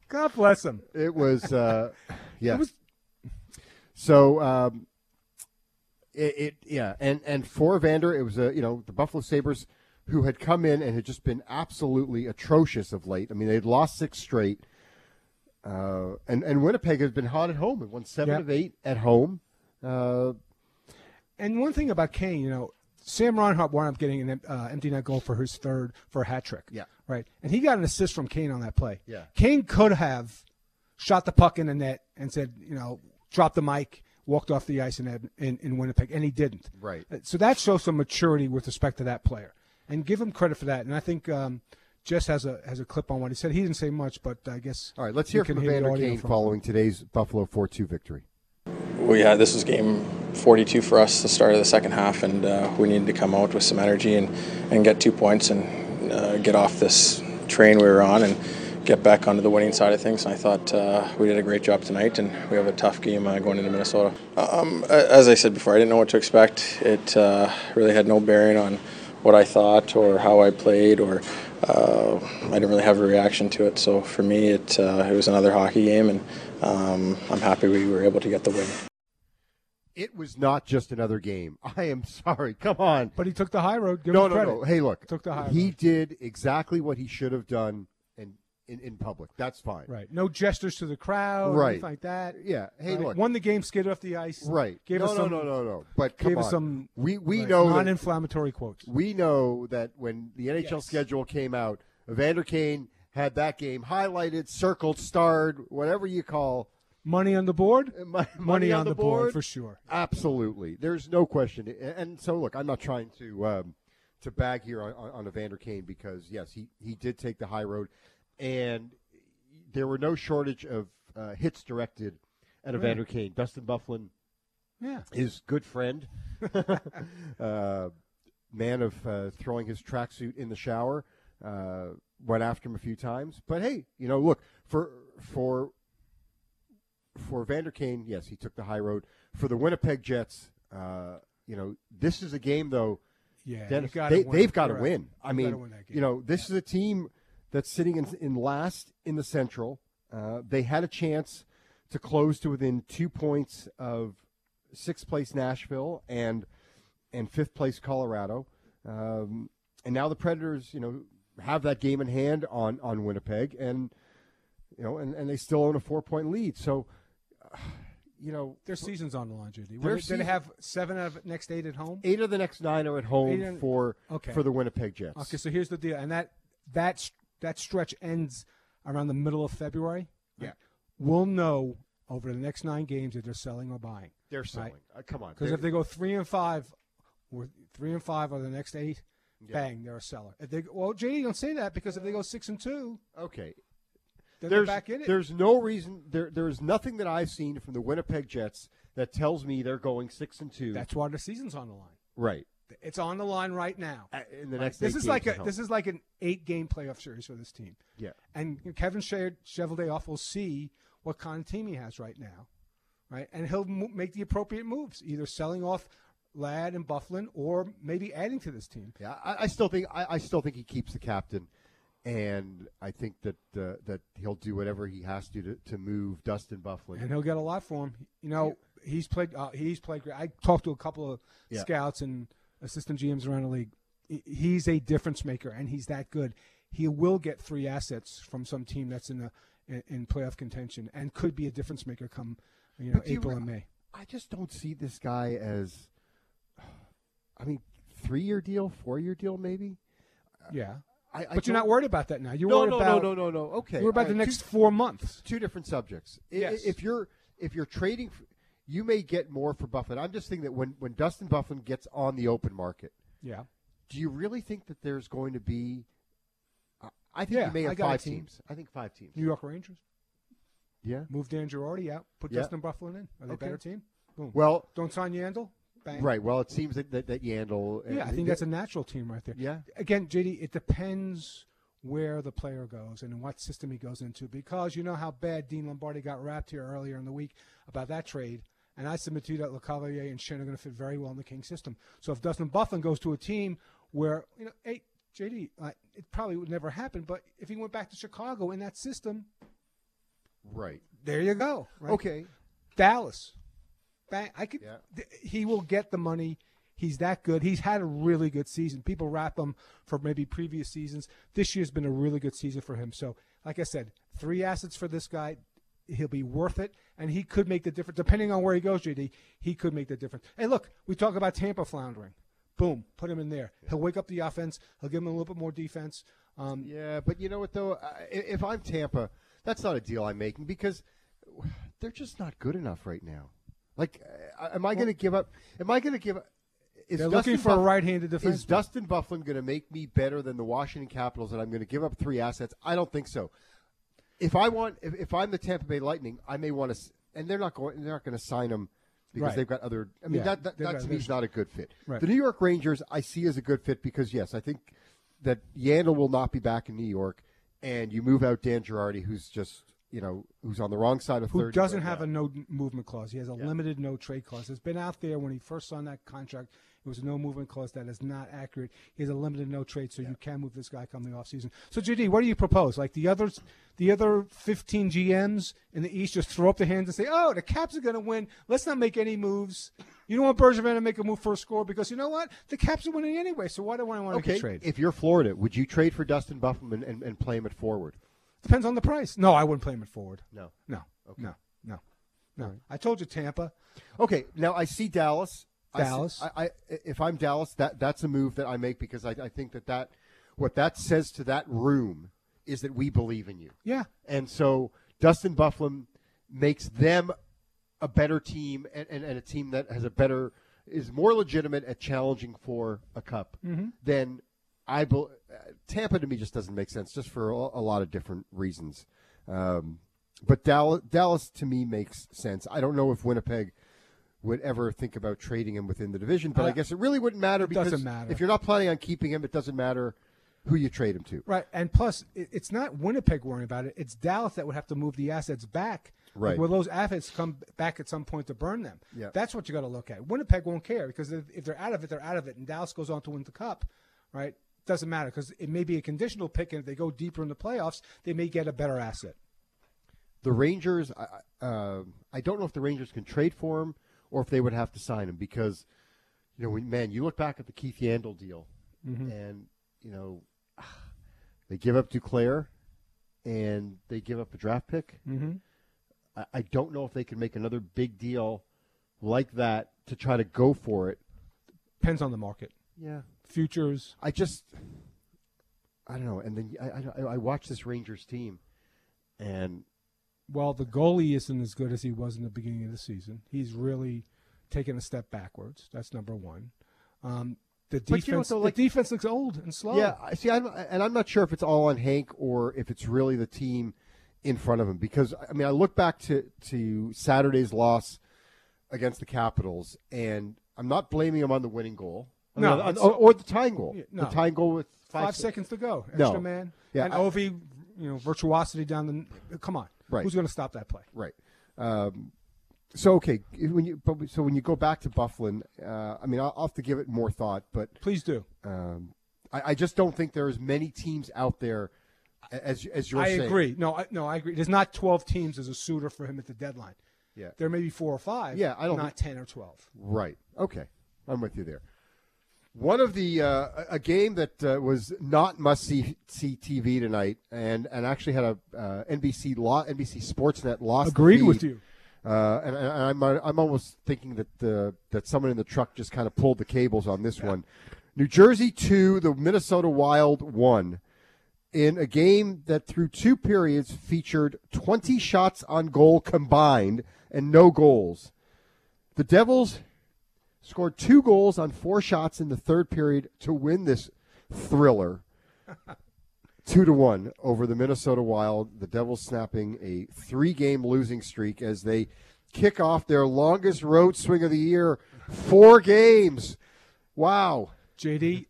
God bless them. It was, uh, [laughs] yeah. It was- so, um, it, it, yeah, and and for Evander, it was a you know the Buffalo Sabres who had come in and had just been absolutely atrocious of late. I mean, they'd lost six straight. Uh, and and Winnipeg has been hot at home and won seven Yeah. of eight at home. Uh, And one thing about Kane, you know, Sam Reinhart wound up getting an uh, empty net goal for his third for a hat trick. Yeah. Right. And he got an assist from Kane on that play. Yeah. Kane could have shot the puck in the net and said, you know, drop the mic, walked off the ice in, in, in Winnipeg, and he didn't. Right. So that shows some maturity with respect to that player. And give him credit for that. And I think um, Jess has a has a clip on what he said. He didn't say much, but I guess. all right, let's hear Kane from the Evander Kane from- following today's Buffalo four two victory. we had this was game 42 for us the start of the second half and uh, we needed to come out with some energy and, and get two points and uh, get off this train we were on and get back onto the winning side of things and I thought uh, we did a great job tonight and we have a tough game uh, going into Minnesota um, as I said before I didn't know what to expect it uh, really had no bearing on what I thought or how I played or uh, I didn't really have a reaction to it so for me it, uh, it was another hockey game and um, I'm happy we were able to get the win. It was not just another game. [laughs] I am sorry. Come on. But he took the high road. Give no, him no, credit. no. Hey, look. Took the high he road. did exactly what he should have done in, in, in public. That's fine. Right. No gestures to the crowd. Right. Anything like that. Yeah. Hey, Right. look. Won the game, skated off the ice. Right. Gave no, us no, some, no, no, no. But come Gave on. us some. we we right, know non-inflammatory quotes. we know that when the NHL Yes. schedule came out, Evander Kane had that game highlighted, circled, starred, whatever you call Money on the board. uh, money, Money on the board for sure. Absolutely, there's no question. And- And so, look, I'm not trying to um, to bag here on, on, on Evander Kane because yes, he he did take the high road, and there were no shortage of uh, hits directed at Evander Kane. Dustin Byfuglien, Yeah. his good friend, [laughs] uh, man of uh, throwing his tracksuit in the shower, uh, went after him a few times. But hey, you know, look for for for Vander Kane, yes, he took the high road. For the Winnipeg Jets, uh, you know, this is a game though. Yeah. Dennis, gotta they, they've got to win. I mean, win you know, this is a team that's sitting in, in last in the Central. Uh, they had a chance to close to within two points of sixth place Nashville and and fifth place Colorado. Um, and now the Predators, you know, have that game in hand on on Winnipeg, and you know, and, and they still own a four point lead. So, uh, [sighs] you know, Their season's on the line, Judy. Their Did season- they have seven of next eight at home? eight of the next nine are at home for okay. for the Winnipeg Jets. Okay, so here's the deal, and that that s- that stretch ends around the middle of February. Yeah. we'll know over the next nine games if they're selling or buying. They're selling. Uh, come on, Because if they go three and five, or three and five are the next eight, bang, they're a seller. If they well, JD, don't say that because if they go six and two, okay, then there's they're back in it. there's no reason there there's nothing that I've seen from the Winnipeg Jets that tells me they're going six and two. That's why the season's on the line. right It's on the line right now. Uh, in the Right? next. This is like a home. this is like an eight game playoff series for this team. yeah. And Kevin Che- Cheveldayoff will see what kind of team he has right now, right? And he'll mo- make the appropriate moves, either selling off Ladd and Byfuglien or maybe adding to this team. Yeah, I, I still think I, I still think he keeps the captain, and I think that uh, that he'll do whatever he has to to, to move Dustin Byfuglien. and he'll get a lot for him. You know, he's played. Uh, he's played great. I talked to a couple of Yeah. scouts and assistant GMs around the league. He's a difference maker, and he's that good. He will get three assets from some team that's in the in, in playoff contention, and could be a difference maker come you know do you April and May. I just don't see this guy as. I mean, three year deal, four year deal, maybe. Yeah, I, I but you're don't- worried about that now. You're No, worried no, about no, no, no, no. Okay, You're about all the next two, four months. two different subjects. Yes. If you're if you're trading, you may get more for Byfuglien. I'm just thinking that when when Dustin Byfuglien gets on the open market, Yeah, do you really think that there's going to be? I- I think Yeah, you may have five team. teams. I think five teams. New York Rangers Yeah. move Dan Girardi out, put Yeah. Dustin Byfuglien in. Are they a Okay. better team? Boom. Well, Don't sign Yandle. Bang. right. Well, it seems that that, that Yandle. Yeah, I uh, think that's a natural team right there. Yeah. Again, JD, it depends where the player goes and what system he goes into because you know how bad Dean Lombardi got rapped here earlier in the week about that trade. And I submit to you that Lecavalier and Schenn are going to fit very well in the King system. So if Dustin Byfuglien goes to a team where, you know, hey, JD, uh, it probably would never happen, but if he went back to Chicago in that system, right. there you go. right? Okay. Dallas. Bang. I could. Yeah. th- he will get the money. He's that good. He's had a really good season. People rap him for maybe previous seasons. This year's been a really good season for him. So, like I said, three assets for this guy. He'll be worth it, and he could make the difference. Depending on where he goes, JD, he could make the difference. Hey, look, we talk about Tampa floundering. Boom, put him in there. He'll wake up the offense. He'll give him a little bit more defense. Um, Yeah, but you know what though? I- If I'm Tampa, that's not a deal I'm making because they're just not good enough right now. Like, uh, am I going to give up? Am I going to give up? Is They're Dustin looking for a right-handed defense. Is. Dustin Byfuglien going to make me better than the Washington Capitals? And I'm going to give up three assets? I don't think so. If I want, if, if I'm the Tampa Bay Lightning, I may want to, and they're not going. They're not going to sign him because Right. they've got other. I mean, Yeah, that that, that to me is not a good fit. Right. The New York Rangers, I see as a good fit because yes, I think that Yandle will not be back in New York, and you move out Dan Girardi, who's just you know who's on the wrong side of who doesn't right have now. a no movement clause. He has a limited no trade clause. It's been out there when he first signed that contract. It was no movement clause. That is not accurate. He has a limited no trade, so you can move this guy come the offseason. So, JD, what do you propose? Like the others, the other 15 GMs in the East just throw up their hands and say, oh, the Caps are going to win. Let's not make any moves. You don't want Bergevin to make a move for a score because you know what? The Caps are winning anyway, so why do I want to Okay, trade? if you're Florida, would you trade for Dustin Byfuglien and, and, and play him at forward? Depends on the price. No, I wouldn't play him at forward. No. No, no, no, no. I told you Tampa. Okay, now I see Dallas. Dallas. I, I, if I'm Dallas, that that's a move that I make because I, I think that that what that says to that room is that we believe in you. Yeah. And so Dustin Byfuglien makes them a better team and, and, and a team that has a better is more legitimate at challenging for a cup than I bel uh, Tampa to me just doesn't make sense just for a, a lot of different reasons. Um, but Dallas, Dallas to me makes sense. I don't know if Winnipeg would ever think about trading him within the division, but I Uh, guess it really wouldn't matter because doesn't matter. if you're not planning on keeping him, it doesn't matter who you trade him to. Right, and plus, it's not Winnipeg worrying about it. It's Dallas that would have to move the assets back. Like, Right. Will those assets come back at some point to burn them? Yeah. That's what you got to look at. Winnipeg won't care because if, if they're out of it, they're out of it, and Dallas goes on to win the cup. Right? Doesn't matter because it may be a conditional pick, and if they go deeper in the playoffs, they may get a better asset. the Rangers, I, I- um I don't know if the Rangers can trade for him or if they would have to sign him because, you know, when, man, you look back at the Keith Yandle deal, Mm-hmm. and you know, [sighs] They give up Duclair, and they give up a draft pick. Mm-hmm. I, I don't know if they can make another big deal like that to try to go for it. Depends on the market. Yeah, Futures. I just, I don't know. And then I, I, I watch this Rangers team, and Well, the goalie isn't as good as he was in the beginning of the season. He's really taken a step backwards. That's number one. Um, the But you know defense, like- the defense looks old and slow. Yeah, I see. I'm, and I'm not sure if it's all on Hank or if it's really the team in front of him. Because I mean, I look back to to Saturday's loss against the Capitals, and I'm not blaming him on the winning goal. I No, mean, or, or the tying goal. Yeah, no. The tying goal with five, five se- seconds to go. No. Extra man. Yeah, and I- Ovi, you know, virtuosity down the. Come on. Right. Who's going to stop that play? Right. Um, so okay, when you but so when you go back to Byfuglien, uh, I mean, I'll, I'll have to give it more thought, but Please do. um, I, I just don't think there are as many teams out there as as you're saying. I saying. agree. No, I, no, I agree. There's not 12 teams as a suitor for him at the deadline. Yeah. There may be four or five. Yeah, I don't Not 10 or 12. Right. Okay. I'm with you there. One of the uh, a- game that uh, was not must see see TV tonight, and and actually had a uh, NBC law NBC Sportsnet lost. Agreed with you. Uh, and, and I'm I'm almost thinking that uh, that someone in the truck just kind of pulled the cables on this one. New Jersey two, the Minnesota Wild one, in a game that through two periods featured 20 shots on goal combined and no goals. The Devils scored two goals on four shots in the third period to win this thriller. [laughs] two to one over the Minnesota Wild. The Devils snapping a three-game losing streak as they kick off their longest road swing of the year. Four games. Wow. JD,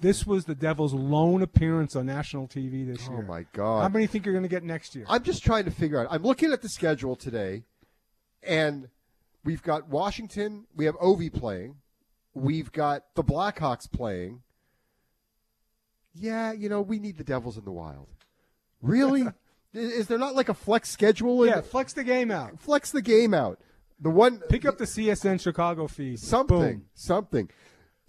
this was the Devils' lone appearance on national TV this oh, year. Oh my God. How many think you're going to get next year? I'm just trying to figure out. I'm looking at the schedule today, and we've got Washington. We have Ovi playing. We've got the Blackhawks playing. Yeah, you know we need the Devils in the Wild. Really? [laughs] is there not like a flex schedule? in- yeah, flex the game out. flex the game out. The one Pick up the CSN Chicago feed. something, Boom. something.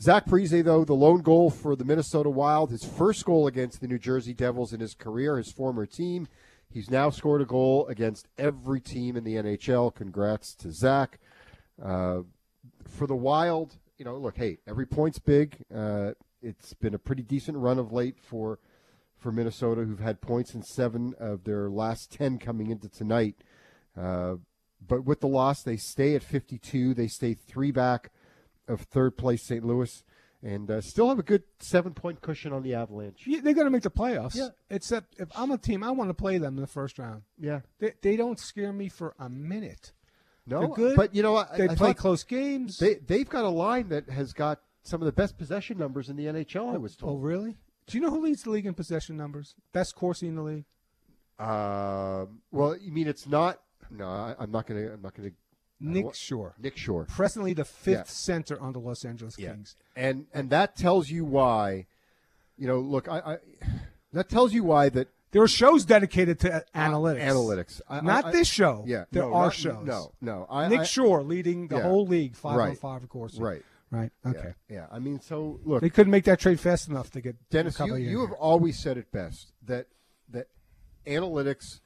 Zach Parise, though, the lone goal for the Minnesota Wild, his first goal against the New Jersey Devils in his career, his former team. He's now scored a goal against every team in the NHL. Congrats to Zach. Uh, for the Wild, you know, look, hey, every point's big. Uh, it's been a pretty decent run of late for for Minnesota, who've had points in seven of their last ten coming into tonight. Uh, but with the loss, they stay at 52. They stay three back of third place St. Louis, and uh, still have a good seven point cushion on the Avalanche. Yeah, they're going to make the playoffs. Yeah. Except if I'm a team, I want to play them in the first round. Yeah, They, they don't scare me for a minute. no, They're good. but you know what? They I, I play close games. They they've got a line that has got some of the best possession numbers in the NHL. I was told. oh, really? Do you know who leads the league in possession numbers? Best Corsi in the league? Um, well, you mean it's not? No, I, I'm not gonna. I'm not gonna. Nick Shore. Nick Shore. Presently the fifth Yeah. center on the Los Angeles Yeah. Kings. and and that tells you why. You know, look, I, I that tells you why that There are shows dedicated to uh, analytics. analytics. I, Not I- this show. Yeah, There no, are not- shows. No, no. I, Nick Shore leading the Yeah. whole league, five on five, of course. Right. Right. Okay. Yeah, I mean, so look, They couldn't make that trade fast enough to get Dennis, a you, of you have always said it best that that analytics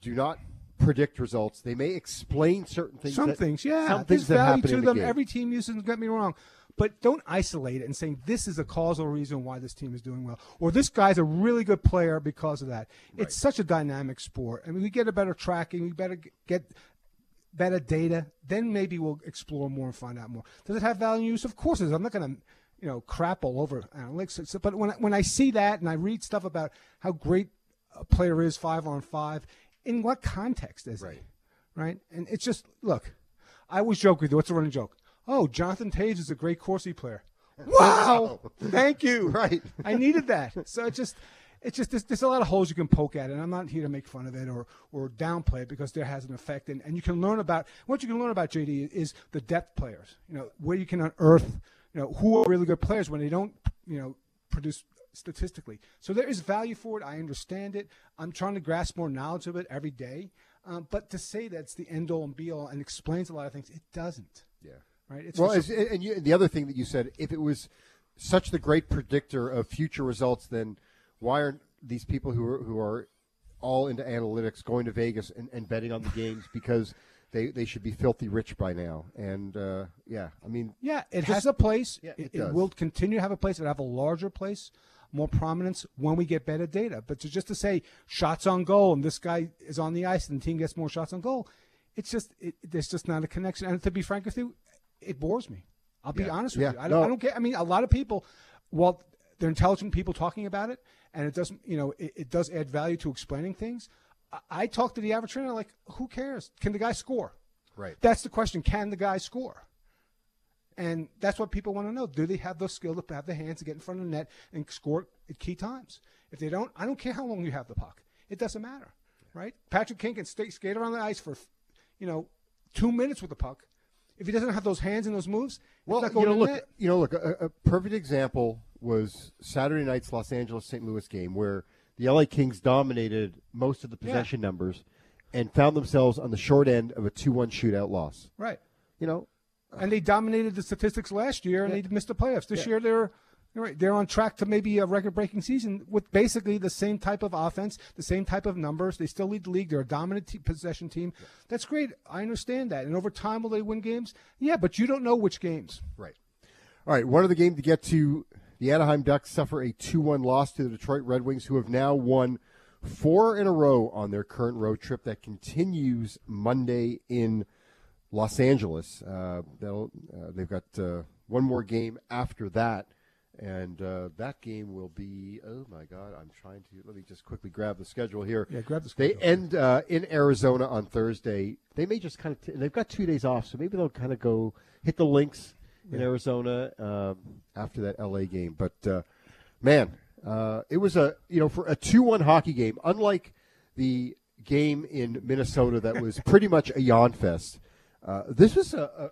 do not predict results. They may explain certain things. Some that- things, yeah. some things that value happen to them. game. Every team uses them, get me wrong. But don't isolate it and say this is a causal reason why this team is doing well. Or this guy's a really good player because of that. It's such a dynamic sport. I mean, we get a better tracking, we better get better data, then maybe we'll explore more and find out more. Does it have value use? Of course it does. I'm not going to, you know, crap all over analytics. But when I, when I see that and I read stuff about how great a player is five on five, in what context is Right. he? Right? And it's just look. I always joke with you. What's a running joke? Oh, Jonathan Toews is a great Corsi player. [laughs] Wow! Thank you. [laughs] Right. I needed that. So it just, it's just there's, there's a lot of holes you can poke at, and I'm not here to make fun of it or or downplay it because there has an effect, and, and you can learn about what you can learn about JD is the depth players. You know where you can unearth, you know who are really good players when they don't, you know, produce statistically. So there is value for it. I understand it. I'm trying to grasp more knowledge of it every day. Um, but to say that it's the end all and be all and explains a lot of things, it doesn't. Yeah. Right. It's Well, just- and you, the other thing that you said, if it was such the great predictor of future results, then why aren't these people who are who are all into analytics going to Vegas and, and betting on the [laughs] games because they, they should be filthy rich by now. And uh, yeah, I mean, Yeah, it Just- has a place. Yeah, it, it does. will continue to have a place. It'll have a larger place, more prominence when we get better data. But to just to say shots on goal and this guy is on the ice and the team gets more shots on goal, it's just it, there's just not a connection. And to be frank with you, it bores me. I'll be Yeah. honest with Yeah. you. I don't, No. I don't care. I mean, a lot of people, well, they're intelligent people talking about it, and it doesn't, you know, it, it does add value to explaining things. I, I talk to the average trainer like, who cares? Can the guy score? Right. That's the question. Can the guy score? And that's what people want to know. Do they have the skill to have the hands to get in front of the net and score at key times? If they don't, I don't care how long you have the puck. It doesn't matter, right? Patrick King can stay, skate around the ice for, you know, two minutes with the puck. If he doesn't have those hands and those moves, well, you not going know, look, net. you know, look, a, a perfect example was Saturday night's Los Angeles St. Louis game where the LA Kings dominated most of the possession numbers and found themselves on the short end of a two-one shootout loss. Right. You know, And they dominated the statistics last year, and Yeah. they missed the playoffs. This Yeah. year, they're they're on track to maybe a record-breaking season with basically the same type of offense, the same type of numbers. They still lead the league. They're a dominant te- possession team. That's great. I understand that. And over time, will they win games? Yeah, but you don't know which games. Right. All right. One of the game to get to. The Anaheim Ducks suffer a 2 1 loss to the Detroit Red Wings, who have now won four in a row on their current road trip that continues Monday in Los Angeles. Uh, they'll, uh, they've got uh, one more game after that. And uh, that game will be, oh my God, I'm trying to, let me just quickly grab the schedule here. Yeah, grab the schedule. They end uh, in Arizona on Thursday. They may just kind of, t- they've got two days off, so maybe they'll kind of go hit the links in Arizona um, after that LA game. But uh, man, uh, it was a, you know, for a 2 1 hockey game, unlike the game in Minnesota that was pretty much a yawn fest, uh, this was a,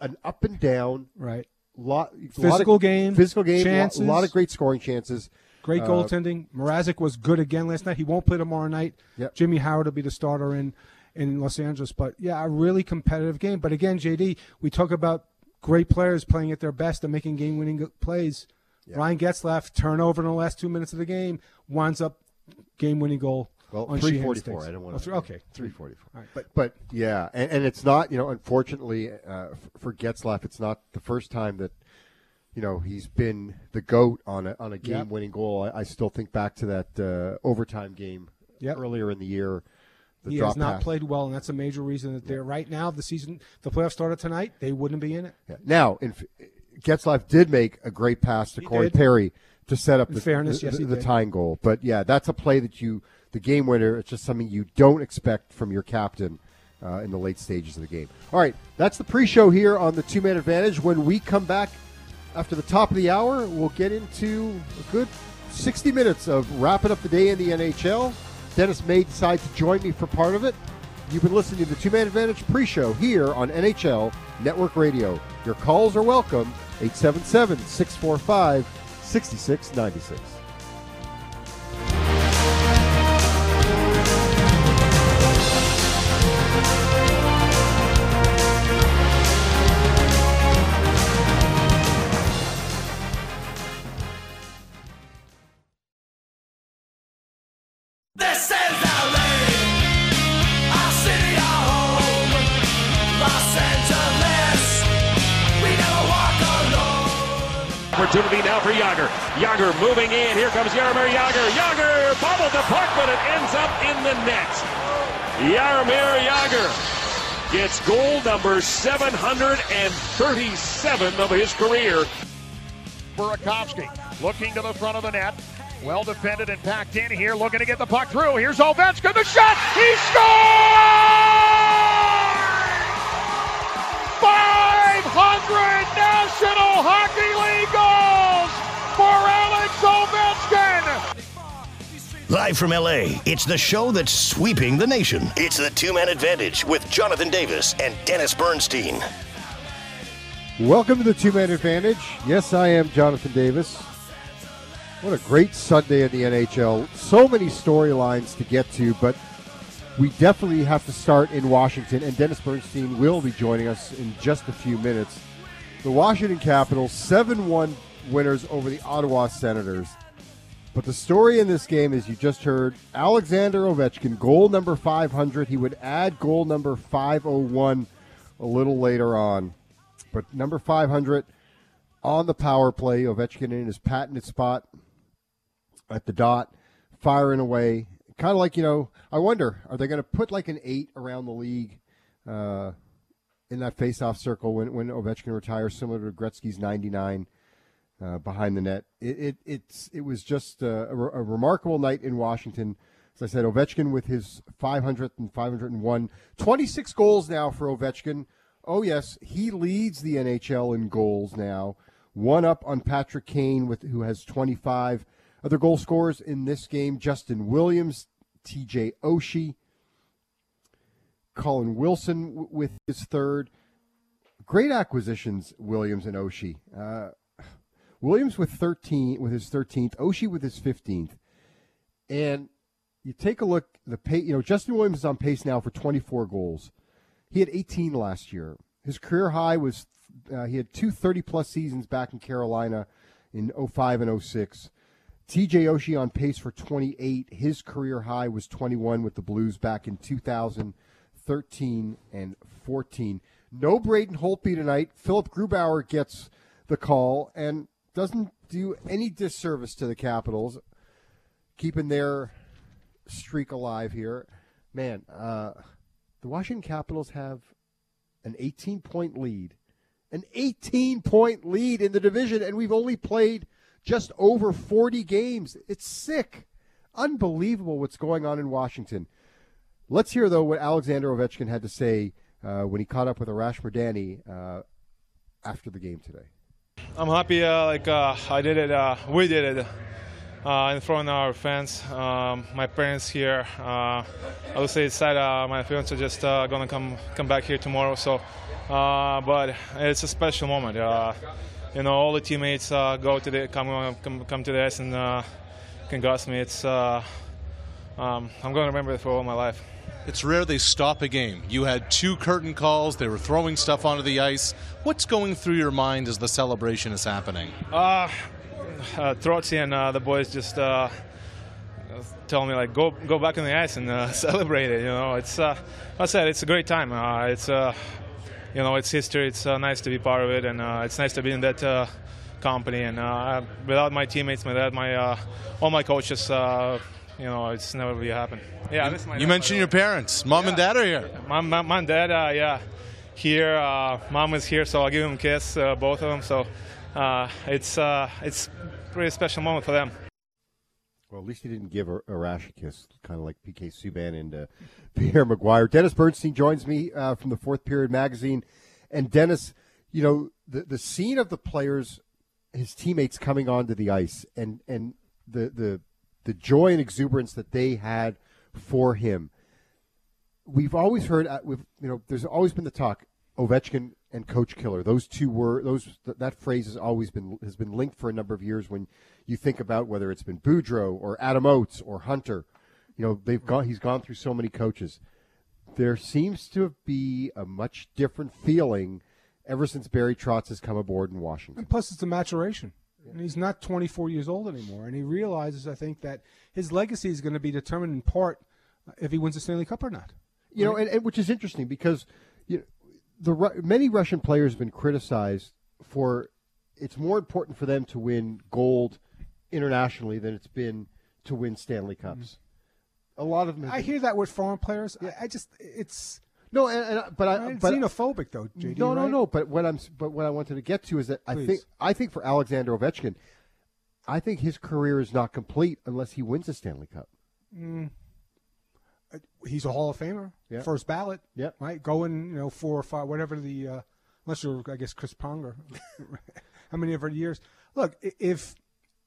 a, an up and down, Right. lot, Physical lot of, game, physical game, chances. a lot of great scoring chances. Great Uh, goaltending. Mrazek was good again last night. He won't play tomorrow night. Yep. Jimmy Howard will be the starter in in Los Angeles. But yeah, a really competitive game. But again, JD, we talk about great players playing at their best and making game winning plays. Ryan Getzlaf turnover in the last two minutes of the game winds up game winning goal. Well, three forty four. I don't want Oh, to. okay, three forty four. Right. But but yeah, and, and it's not you know unfortunately uh, for Getzlaf, it's not the first time that you know he's been the goat on a on a game winning goal. I, I still think back to that uh, overtime game Yep. earlier in the year. The he has not pass. played well, and that's a major reason that they're right now. The season, the playoffs started tonight. They wouldn't be in it. Yeah. Now, in, Getzlaf did make a great pass to He Corey did. Perry to set up In the, fairness, the, yes, he the tying goal. But yeah, that's a play that you, the game winner. It's just something you don't expect from your captain uh, in the late stages of the game. All right, that's the pre-show here on the Two Man Advantage. When we come back after the top of the hour, we'll get into a good 60 minutes of wrapping up the day in the NHL. Dennis may decide to join me for part of it. You've been listening to the Two Man Advantage pre show here on NHL Network Radio. Your calls are welcome 877 645 6696. Jagr. Moving in. Here comes Jaromir Jagr. Jagr bobbled the puck, but it ends up in the net. Jaromir Jagr gets goal number 737 of his career. Burakovsky looking to the front of the net. Well defended and packed in here, looking to get the puck through. Here's Ovechkin, the shot. He scores! 500 National Hockey League goals for Alex Ovechkin. Live from LA, it's the show that's sweeping the nation. It's the two man advantage with Jonathan Davis and Dennis Bernstein. Welcome to the Two Man Advantage. Yes, I am Jonathan Davis. What a great Sunday in the NHL. So many storylines to get to, but we definitely have to start in Washington, and Dennis Bernstein will be joining us in just a few minutes. The Washington Capitals, 7 1 winners over the Ottawa Senators. But the story in this game, is you just heard, Alexander Ovechkin, goal number 500. He would add goal number 501 a little later on. But number 500 on the power play, Ovechkin in his patented spot at the dot, firing away. Kind of like, you know, I wonder, are they going to put like an eight around the league uh, in that face-off circle when, when Ovechkin retires, similar to Gretzky's 99? Uh, behind the net. It, it it's it was just a, a, a remarkable night in Washington. As I said, Ovechkin with his 500th and 501, 26 goals now for Ovechkin. Oh yes, he leads the NHL in goals now. One up on Patrick Kane with who has 25. Other goal scorers in this game: Justin Williams, T.J. Oshie, Colin Wilson w- with his third. Great acquisitions, Williams and Oshie. Uh, Williams with 13 with his 13th, Oshie with his 15th. And you take a look the pay, you know Justin Williams is on pace now for 24 goals. He had 18 last year. His career high was uh, he had two 30 plus seasons back in Carolina in 05 and 06. TJ Oshie on pace for 28. His career high was 21 with the Blues back in 2013 and 14. No Braden Holtby tonight. Philip Grubauer gets the call and doesn't do any disservice to the Capitals, keeping their streak alive here. Man, uh, the Washington Capitals have an 18 point lead. An 18 point lead in the division, and we've only played just over 40 games. It's sick. Unbelievable what's going on in Washington. Let's hear, though, what Alexander Ovechkin had to say uh, when he caught up with Arash Madani uh, after the game today. I'm happy, uh, like uh, I did it, uh, we did it uh, in front of our fans, um, my parents here. Uh, I would say it's sad. Uh, my parents are just gonna come come back here tomorrow. So, but it's a special moment. You know, all the teammates go to the come come come to this and congrats me. It's um, I'm gonna remember it for all my life. It's rare they stop a game. You had two curtain calls, they were throwing stuff onto the ice. What's going through your mind as the celebration is happening? Uh, uh, and uh, the boys just uh, tell me like go go back on the ice and uh, [laughs] celebrate it. You know, it's uh, I said it's a great time. Uh, it's uh, you know it's history. It's uh, nice to be part of it, and uh, it's nice to be in that company. And without my teammates, my uh, all my coaches, you know, it's never really happened. Yeah, this is my You mentioned your parents. Mom and dad are here. Mom, mom, mom, dad, uh, yeah, here. Uh, mom is here, so I'll give them a kiss, uh, both of them. So uh, it's uh, it's a really special moment for them. Well, at least he didn't give a, Arash a kiss, kind of like PK Subban and uh, [laughs] Pierre McGuire. Dennis Bernstein joins me uh, from the Fourth Period magazine, and Dennis, you know the the scene of the players, his teammates coming onto the ice, and and the the the joy and exuberance that they had for him. We've always heard, uh, we've you know, there's always been the talk Ovechkin and Coach Killer. Those two were those th- that phrase has always been has been linked for a number of years. When you think about whether it's been Boudreau or Adam Oates or Hunter, you know they've gone. He's gone through so many coaches. There seems to be a much different feeling ever since Barry Trotz has come aboard in Washington. And plus, it's a maturation. And he's not 24 years old anymore. And he realizes, I think, that his legacy is going to be determined in part uh, if he wins the Stanley Cup or not. You know, and, and which is interesting because you know, the many Russian players have been criticized for it's more important for them to win gold internationally than it's been to win Stanley Cups. A lot of them. I hear that with foreign players. I, I just, it's. No, and, and, but I, but xenophobic, though, JD. no, no, right? no. But what I'm, but what I wanted to get to is that I think, I think for Alexander Ovechkin, I think his career is not complete unless he wins a Stanley Cup. Mm. Uh, He's a Hall of Famer, Yeah. first ballot. Yep. Right, going you know four or five, whatever the, uh, unless you're I guess Chris Pronger, [laughs] how many ever years? Look, if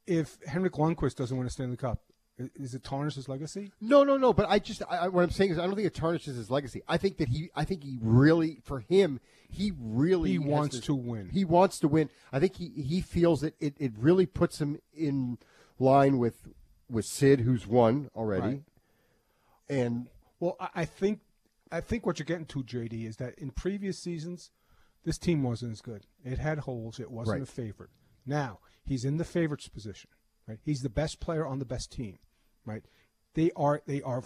if Henrik Lundqvist doesn't win a Stanley Cup, is it tarnish his legacy? No, no, no. But I just I, what I'm saying is I don't think it tarnishes his legacy. I think that he I think he really for him he really He wants to win. He wants to win. I think he he feels that it, it really puts him in line with with Sid who's won already. Right. And Well, I, I think I think what you're getting to, JD, is that in previous seasons, this team wasn't as good. It had holes. It wasn't Right. a favorite. Now he's in the favorites position. Right? He's the best player on the best team. Right? They are they are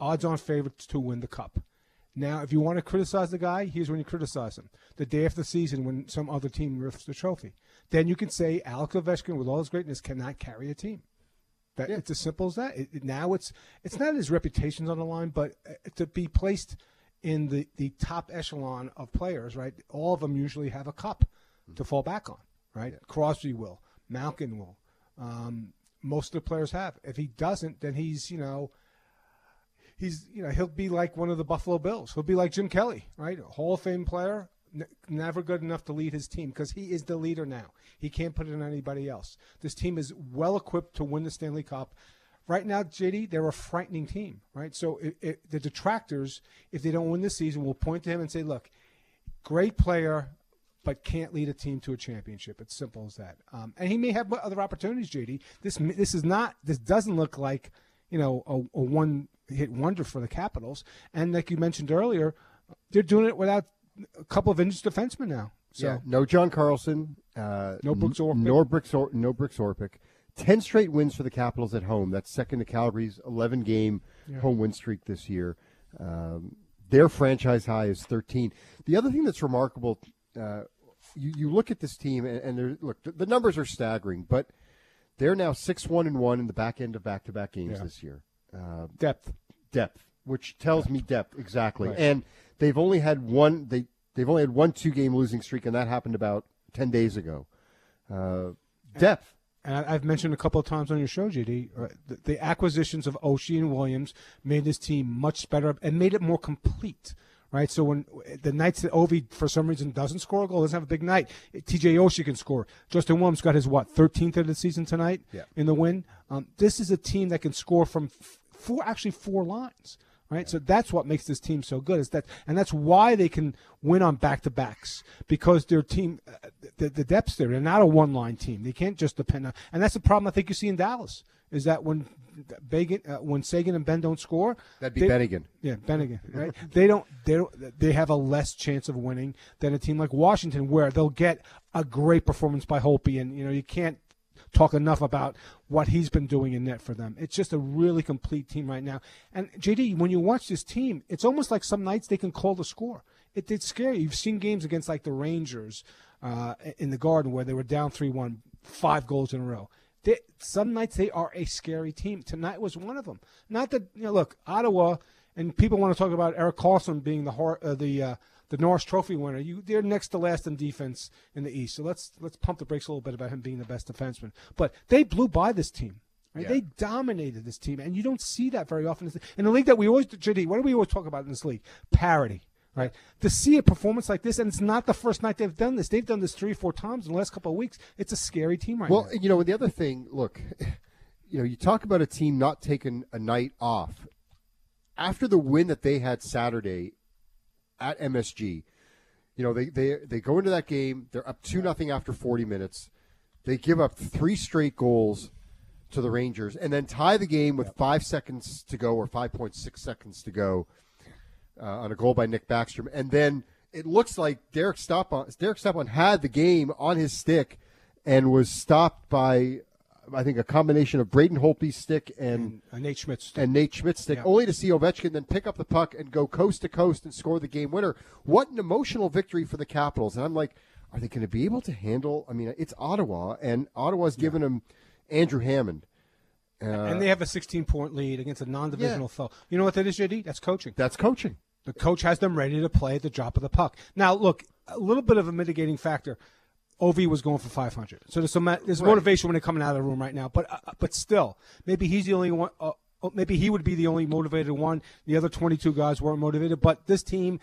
odds-on favorites to win the cup. Now, if you want to criticize the guy, here's when you criticize him: the day after the season when some other team lifts the trophy. Then you can say Alex Ovechkin, with all his greatness, cannot carry a team. That it's as simple as that. It, it- now it's it's not his reputation's on the line, but uh, to be placed in the, the top echelon of players, right? All of them usually have a cup to fall back on, right? Crosby will, Malkin will. Um, most of the players have. If he doesn't, then he's you know he's you know he'll be like one of the Buffalo Bills. He'll be like Jim Kelly, right? Hall of Fame player, n- never good enough to lead his team because he is the leader now. He can't put it on anybody else. This team is well equipped to win the Stanley Cup. Right now, JD, they're a frightening team, right? So it, it, the detractors, if they don't win this season, will point to him and say, "Look, great player, but can't lead a team to a championship. It's simple as that. Um, and he may have other opportunities, JD. This this is not. This doesn't look like you know a, a one hit wonder for the Capitals. And like you mentioned earlier, they're doing it without a couple of injured defensemen now. So yeah, no John Carlson, uh, No Brooks Orpik. no Brooks, Or- no Brooks Orpik. Ten straight wins for the Capitals at home. That's second to Calgary's eleven game Yeah. home win streak this year. Um, their franchise high is thirteen. The other thing that's remarkable, uh, you, you look at this team and, and look, the, the numbers are staggering, but they're now six one and one in the back end of back to back games Yeah. this year. Uh, depth. depth, which tells me depth exactly. Right. And they've only had one. They they've only had one two game losing streak, and that happened about ten days ago. Uh, depth. and I- I've mentioned a couple of times on your show, JD, uh, the, the acquisitions of Oshie and Williams made this team much better and made it more complete. Right, so when the nights that Ovi for some reason doesn't score a goal, doesn't have a big night, T.J. Oshie can score. Justin Williams got his what 13th of the season tonight Yeah. in the win. Um, this is a team that can score from f- four, actually four lines. Right, so that's what makes this team so good. Is that, and that's why they can win on back to backs because their team, uh, the, the depth's there. They're not a one line team. They can't just depend on, and that's the problem I think you see in Dallas. Is that when Bagan, uh, when Seguin and Benn don't score, That'd be they- Bennigan. Yeah, Bennigan. Right? [laughs] they don't. They don't. They have a less chance of winning than a team like Washington, where they'll get a great performance by Holtby, and you know you can't talk enough about what he's been doing in net for them. It's just a really complete team right now. And JD, when you watch this team, it's almost like some nights they can call the score. It, it's scary. You've seen games against like the Rangers uh, in the Garden where they were down three-one, five goals in a row. They, some nights they are a scary team. Tonight was one of them. Not that you know, look, Ottawa, and people want to talk about Erik Karlsson being the heart, uh, the uh, the Norris Trophy winner. You, they're next to last in defense in the East. So let's let's pump the brakes a little bit about him being the best defenseman. But they blew by this team. Right? They dominated this team, and you don't see that very often in the league that we always. JD, what do we always talk about in this league? Parity. Right to see a performance like this, and it's not the first night they've done this. They've done this three or four times in the last couple of weeks. It's a scary team right Well, now. you know, the other thing, look, [laughs] you know, you talk about a team not taking a night off. After the win that they had Saturday at MSG, you know, they they they go into that game, they're up two nothing after 40 minutes. They give up three straight goals to the Rangers and then tie the game with 5 seconds to go or 5.6 seconds to go uh, on a goal by Nick Backstrom. And then it looks like Derek Stepan, Derek Stepan had the game on his stick and was stopped by, I think, a combination of Braden Holtby's stick and Uh, Nate Schmidt's and Nate Schmidt's stick, Yeah. only to see Ovechkin then pick up the puck and go coast to coast and score the game winner. What an emotional victory for the Capitals! And I'm like, are they going to be able to handle? I mean, it's Ottawa, and Ottawa's given them Andrew Hammond. Uh, and they have a 16 point lead against a non divisional foe. You know what that is, JD? That's coaching. that's coaching. The coach has them ready to play at the drop of the puck. Now, look, a little bit of a mitigating factor. Ov was going for 500, so there's some there's Right. motivation when they're coming out of the room right now. But uh, but still, maybe he's the only one. Uh, uh, maybe he would be the only motivated one. The other 22 guys weren't motivated. But this team,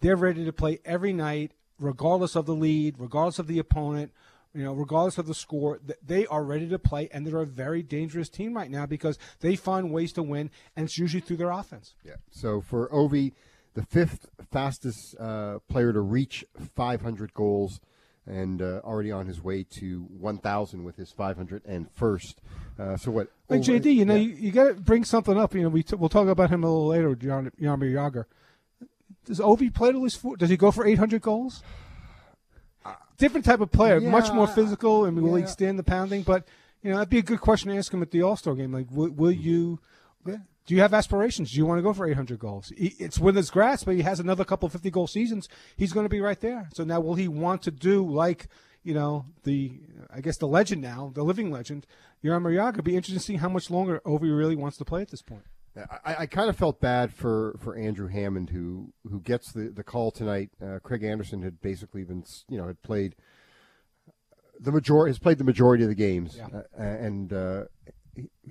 they're ready to play every night, regardless of the lead, regardless of the opponent. You know, regardless of the score, they are ready to play, and they're a very dangerous team right now because they find ways to win, and it's usually through their offense. Yeah. So for Ovi, the fifth fastest uh, player to reach 500 goals, and uh, already on his way to 1,000 with his 501st. Uh, so what? Like over- JD, you know, yeah. you, you got to bring something up. You know, we t- we'll talk about him a little later with Jan- Jagr. Does Ovi play to he's four? Does he go for 800 goals? Different type of player, much more physical, and will he stand the pounding? But You know, that'd be a good question to ask him at the All Star game. Like, will, will you? Do you have aspirations? Do you want to go for 800 goals? It's within his grasp, but he has another couple of 50 goal seasons. He's going to be right there. So now, will he want to do like you know the I guess the legend now, the living legend, Jaromir Jagr? Be interesting to see how much longer Ovi really wants to play at this point. I, I kind of felt bad for, for Andrew Hammond, who who gets the, the call tonight. Uh, Craig Anderson had basically been, you know, had played the majority, has played the majority of the games, Yeah. uh, and uh,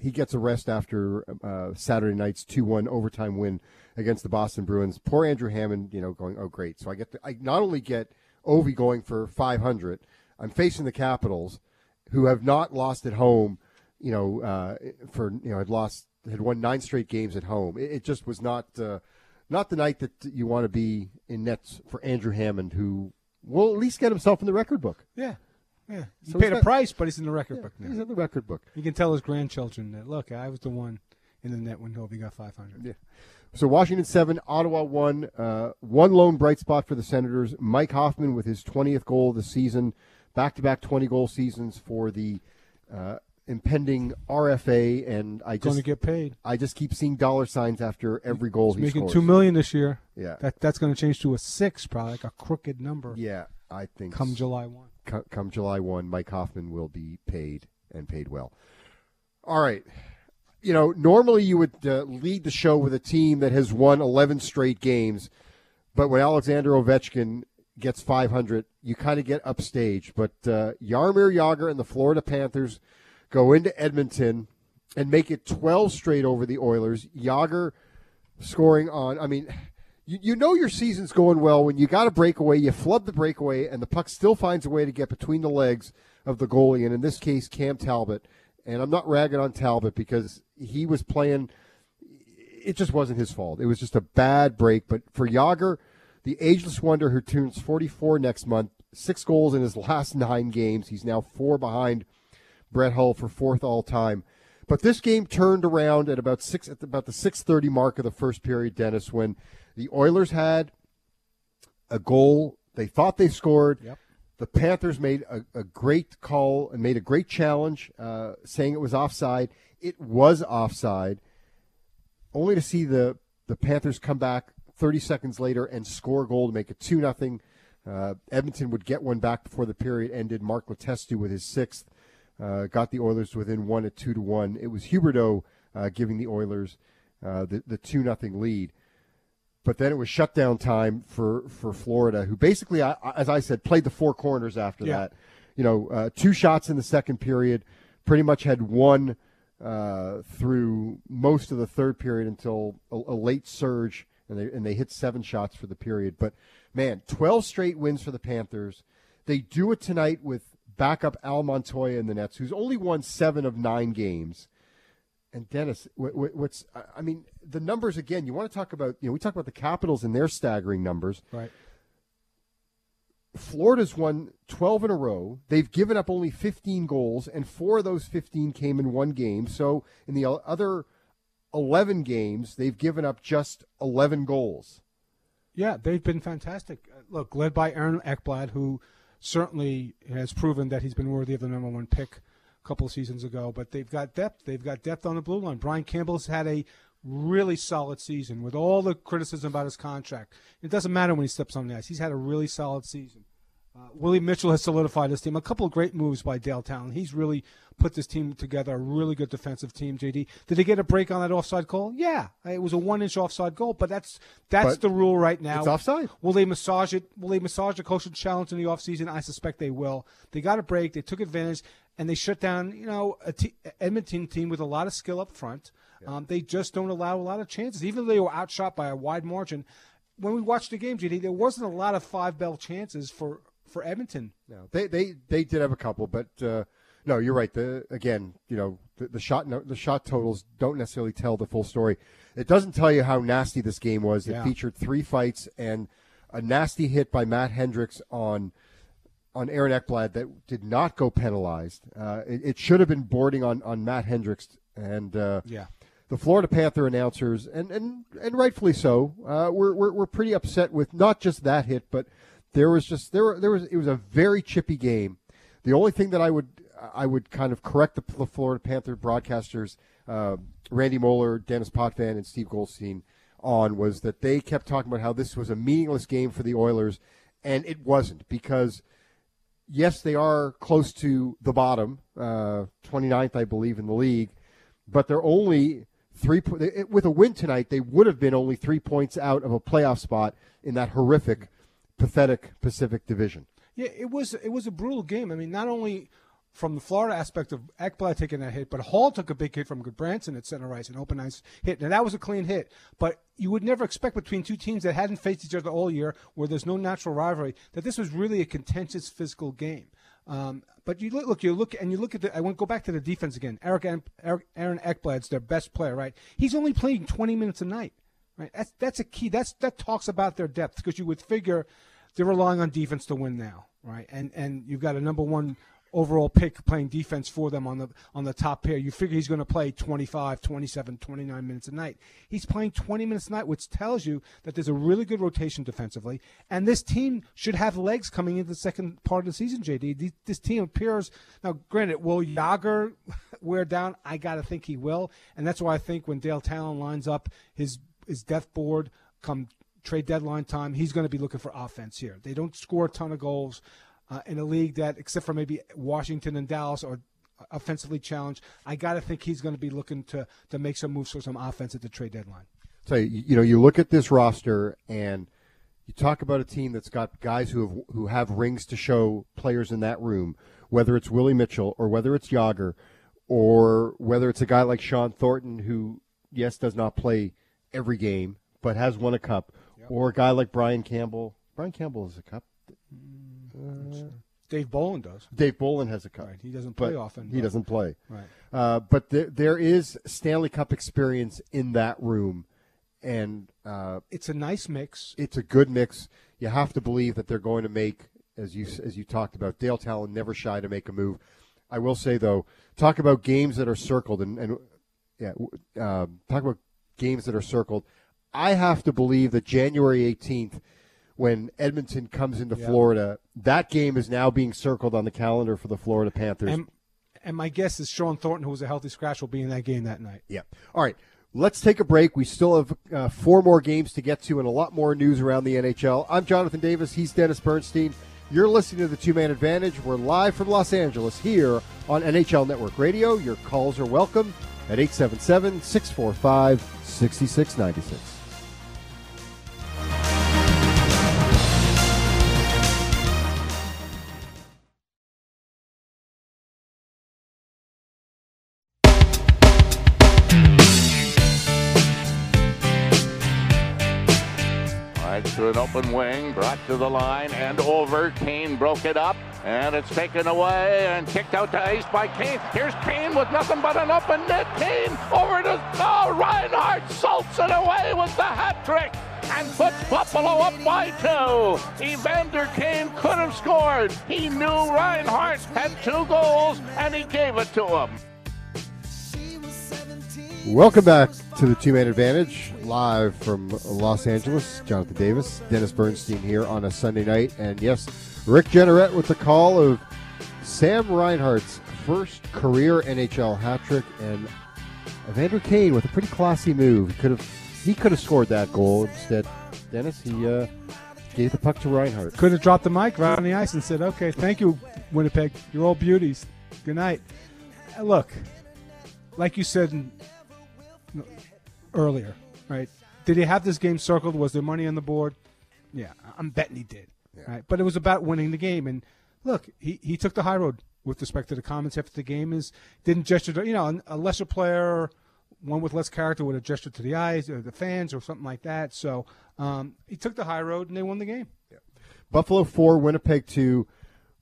he, gets a rest after uh, Saturday night's two one overtime win against the Boston Bruins. Poor Andrew Hammond, you know, going, oh great. So I get, the, I not only get Ovi going for five hundred, I'm facing the Capitals, who have not lost at home you know, uh, for you know, had lost, had won nine straight games at home. It, it just was not, uh, not the night that you want to be in nets for Andrew Hammond, who will at least get himself in the record book. Yeah, yeah. He So paid a not- price, but he's in the record book now. He's in the record book. He can tell his grandchildren that look, I was the one in the net when Ovi got 500. Yeah. So Washington seven, Ottawa one. Uh, one lone bright spot for the Senators. Mike Hoffman with his twentieth goal of the season, back-to-back twenty goal seasons for the uh, impending RFA, and I just Going to get paid. I just keep seeing dollar signs after every goal He's he making scores. two million this year. Yeah. that that's going to change to a six, probably like a crooked number. Yeah, I think come July one. Co- come July 1, Mike Hoffman will be paid and paid well. All right. You know, normally you would uh, lead the show with a team that has won 11 straight games, but when Alexander Ovechkin gets 500, you kind of get upstaged. But uh, Jaromir Jagr and the Florida Panthers go into Edmonton and make it 12 straight over the Oilers. Jagr scoring on, I mean, you, you know your season's going well when you got a breakaway, you flub the breakaway, and the puck still finds a way to get between the legs of the goalie, and in this case, Cam Talbot. And I'm not ragging on Talbot because he was playing. It just wasn't his fault. It was just a bad break. But for Jagr, the ageless wonder who turns 44 next month, six goals in his [laughs] last nine games. He's now four behind Brett Hull for fourth all time. But this game turned around at about six at about the 6:30 mark of the first period, Dennis, when the Oilers had a goal. They thought they scored. Yep. The Panthers made a, a great call and made a great challenge, uh, saying it was offside. It was offside. Only to see the the Panthers come back 30 seconds later and score a goal to make it two nothing. Uh, Edmonton would get one back before the period ended. Mark Letestu with his sixth uh, got the Oilers within one at two to one. It was Huberdeau uh, giving the Oilers uh, the the two nothing lead. But then it was shutdown time for, for Florida, who basically, I- as I said, played the four corners after Yeah. that. You know, uh, two shots in the second period, pretty much had one uh, through most of the third period until a, a late surge, and they and they hit seven shots for the period. But man, twelve straight wins for the Panthers. They do it tonight with backup Al Montoya in the Nets, who's only won seven of nine games. And Dennis, wh- wh- what's I- mean, the numbers again. You want to talk about you know we talk about the Capitals and their staggering numbers. Right. Florida's won 12 in a row. They've given up only 15 goals, and four of those 15 came in one game. So in the other 11 games, they've given up just 11 goals. Yeah, they've been fantastic. Uh, Look, led by Aaron Ekblad, who certainly has proven that he's been worthy of the number one pick couple of seasons ago. But they've got depth. They've got depth on the blue line. Brian Campbell's had a really solid season with all the criticism about his contract. It doesn't matter when he steps on the ice. He's had a really solid season. Uh, Willie Mitchell has solidified his team. A couple of great moves by Dale Tallon. He's really put this team together, a really good defensive team, JD. Did they get a break on that offside call? Yeah. It was a one inch offside goal, but that's that's But the rule right now. it's offside. Will they massage it? Will they massage the coaching challenge in the offseason? I suspect they will. They got a break. They took advantage, and they shut down, you know, a te- Edmonton team with a lot of skill up front. Um, they just don't allow a lot of chances. Even though they were outshot by a wide margin, when we watched the game, JD, there wasn't a lot of five bell chances for, for Edmonton. No, they they they did have a couple, but uh, no, you're right. The again, you know, the, the shot no, the shot totals don't necessarily tell the full story. It doesn't tell you how nasty this game was. It Yeah. featured three fights and a nasty hit by Matt Hendricks on on Aaron Ekblad that did not go penalized. Uh, it, it should have been boarding on on Matt Hendricks and. Uh, Yeah. the Florida Panther announcers, and and, and rightfully so, uh, were, were were pretty upset with not just that hit, but there was just there were- there was it was a very chippy game. The only thing that I would I would kind of correct the, the Florida Panther broadcasters, uh, Randy Moeller, Denis Potvin, and Steve Goldstein, on was that they kept talking about how this was a meaningless game for the Oilers, and it wasn't because yes, they are close to the bottom, uh, 29th, I believe, in the league, but they're only three. With a win tonight, they would have been only three points out of a playoff spot in that horrific, pathetic Pacific Division. Yeah, it was it was a brutal game. I mean, not only from the Florida aspect of Ekblad taking that hit, but Hall took a big hit from Gudbranson at center ice, an open ice hit. Now that was a clean hit, but you would never expect between two teams that hadn't faced each other all year, where there's no natural rivalry, that this was really a contentious physical game. Um, but you look, you look, and you look at the. I want to go back to the defense again. Eric, Eric Aaron Ekblad's their best player, right? He's only playing 20 minutes a night, right? That's that's a key. That's that talks about their depth because you would figure they're relying on defense to win now, right? And and you've got a number one overall pick playing defense for them on the on the top pair. You figure he's going to play 25, 27, 29 minutes a night. He's playing 20 minutes a night, which tells you that there's a really good rotation defensively, and this team should have legs coming into the second part of the season. JD, this team appears now. Granted, will Jagr [laughs] wear down? I got to think he will, and that's why I think when Dale Tallon lines up his his death board come trade deadline time, he's going to be looking for offense here. They don't score a ton of goals uh, in a league that, except for maybe Washington and Dallas, are offensively challenged. I got to think he's going to be looking to to make some moves for some offense at the trade deadline. So you know, you look at this roster and you talk about a team that's got guys who have who have rings to show players in that room, whether it's Willie Mitchell or whether it's Jagr, or whether it's a guy like Shawn Thornton who yes does not play every game but has won a cup, or a guy like Brian Campbell. Brian Campbell is a cup. Dave Bolland does. Dave Bolland has a cup. Right, he doesn't play often, He but- doesn't play. Right. Uh, but there, there is Stanley Cup experience in that room, and uh, It's a nice mix. it's a good mix. You have to believe that they're going to make, as you as you talked about, Dale Tallon never shy to make a move. I will say though, talk about games that are circled, and, and yeah, um, talk about games that are circled. I have to believe that January 18th, when Edmonton comes into Florida, that game is now being circled on the calendar for the Florida Panthers. And and my guess is Shawn Thornton, who was a healthy scratch, will be in that game that night. Yeah. All right. Let's take a break. We still have uh, four more games to get to and a lot more news around the NHL. I'm Jonathan Davis. He's Dennis Bernstein. You're listening to the Two Man Advantage. We're live from Los Angeles here on NHL Network Radio. Your calls are welcome at 877 645 6696. To an open wing, brought to the line and over. Kane broke it up, and it's taken away and kicked out to ice by Kane. Here's Kane with nothing but an open net. Kane over to oh, Reinhart salts it away with the hat trick and puts Buffalo up by two. Evander Kane could have scored. He knew Reinhart had two goals, and he gave it to him. Welcome back to the Two Man Advantage, live from Los Angeles. Jonathan Davis, Dennis Bernstein here on a Sunday night. And yes, Rick Jeanneret with the call of Sam Reinhart's first career NHL hat trick, and Evander Kane with a pretty classy move. He could have he could have scored that goal. Instead, Dennis he uh, gave the puck to Reinhart. Could have dropped the mic right on the ice and said, "Okay, thank you, Winnipeg. You're all beauties. Good night." Uh, Look, like you said earlier, right? Did he have this game circled? Was there money on the board? Yeah, I'm betting he did. Right, but it was about winning the game. And look, he, he took the high road with respect to the comments after the game. Is didn't gesture to you know a lesser player, one with less character would have gestured to the eyes or the fans or something like that. So um, he took the high road and they won the game. Buffalo 4, Winnipeg 2.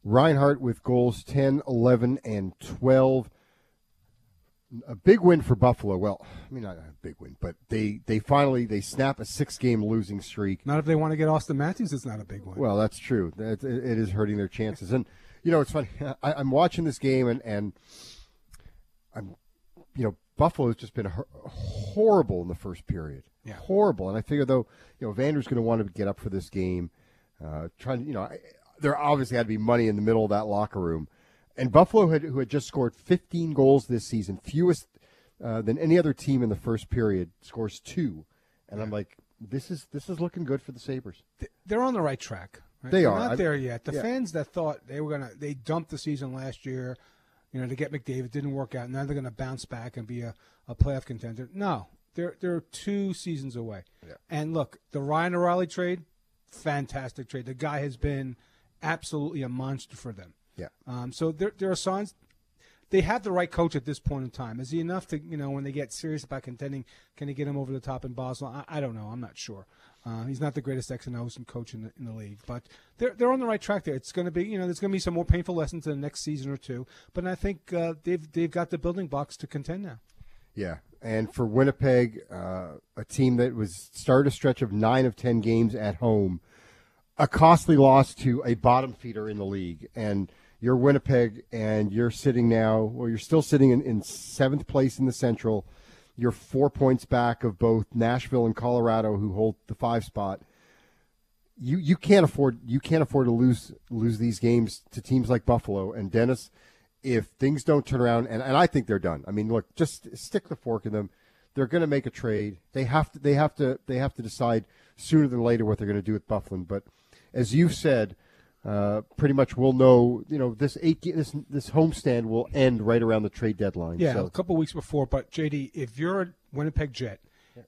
Reinhart with goals 10, 11, and 12. A big win for Buffalo. Well, I mean, not a big win, but they, they finally they snap a six game losing streak. Not if they want to get Auston Matthews. It's not a big one. Well, that's true. It, it is hurting their chances. And you know, it's funny. I, I'm watching this game, and and I'm, you know, Buffalo's just been horrible in the first period. Yeah. horrible. And I figure though, you know, Vander's going to want to get up for this game. Uh, trying, to, you know, I, there obviously had to be money in the middle of that locker room, And Buffalo, had, who had just scored 15 goals this season, fewest uh, than any other team in the first period, scores two. And I'm like, this is this is looking good for the Sabres. They're on the right track. Right? They They're are. not I- there yet. The yeah. fans that thought they were gonna they dumped the season last year, you know, to get McDavid didn't work out. Now they're gonna bounce back and be a, a playoff contender. No, they're they're two seasons away. Yeah. And look, the Ryan O'Reilly trade, fantastic trade. The guy has been absolutely a monster for them. Yeah. Um, so there there are signs they have the right coach at this point in time. Is he enough to, you know, when they get serious about contending, can he get him over the top in Basel? I, I don't know. I'm not sure. Uh, he's not the greatest X and O's coach in the, in the league, but they're they're on the right track there. It's going to be, you know, there's going to be some more painful lessons in the next season or two, but I think uh, they've they've got the building blocks to contend now. Yeah, and for Winnipeg, uh, a team that was started a stretch of nine of ten games at home, a costly loss to a bottom feeder in the league, and you're Winnipeg, and you're sitting now, or you're still sitting in, in seventh place in the Central. You're four points back of both Nashville and Colorado, who hold the five spot. You you can't afford you can't afford to lose lose these games to teams like Buffalo and Dennis if things don't turn around, and, and I think they're done. I mean, look, just stick the fork in them. They're going to make a trade. They have to. They have to. They have to decide sooner than later what they're going to do with Byfuglien. But as you've said, uh, pretty much we'll know. You know, this eight this this homestand will end right around the trade deadline. Yeah, So a couple weeks before. But JD, if you're a Winnipeg Jet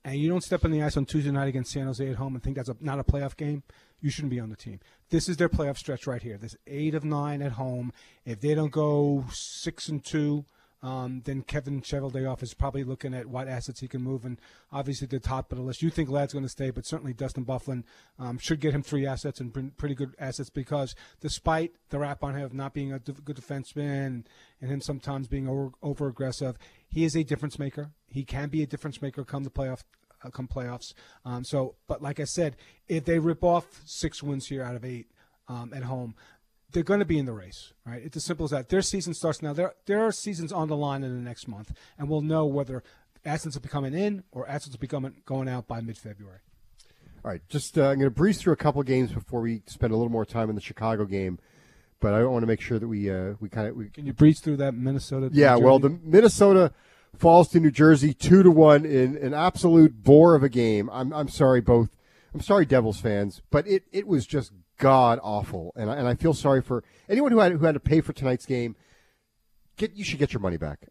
and you don't step on the ice on Tuesday night against San Jose at home and think that's a, not a playoff game, you shouldn't be on the team. This is their playoff stretch right here. This eight of nine at home. If they don't go six and two. Um, then Kevin Cheveldayoff is probably looking at what assets he can move, and obviously the top of the list. You think Ladd's going to stay, but certainly Dustin Byfuglien um, should get him three assets and pretty good assets because despite the rap on him of not being a good defenseman and him sometimes being over, over aggressive, he is a difference maker. He can be a difference maker come the playoff. Uh, come playoffs. Um, so, but like I said, if they rip off six wins here out of eight um, at home, they're going to be in the race, right? It's as simple as that. Their season starts now. There, there are seasons on the line in the next month, and we'll know whether assets will be coming in or assets will be coming, going out by mid-February. All right, just uh, I'm going to breeze through a couple games before we spend a little more time in the Chicago game, but I want to make sure that we uh, we kind of we Can you breeze through that Minnesota? Yeah, well, the Minnesota falls to New Jersey two to one in an absolute bore of a game. I'm I'm sorry, both. I'm sorry, Devils fans, but it, it was just god awful, and I, and I feel sorry for anyone who had who had to pay for tonight's game. Get you should get your money back.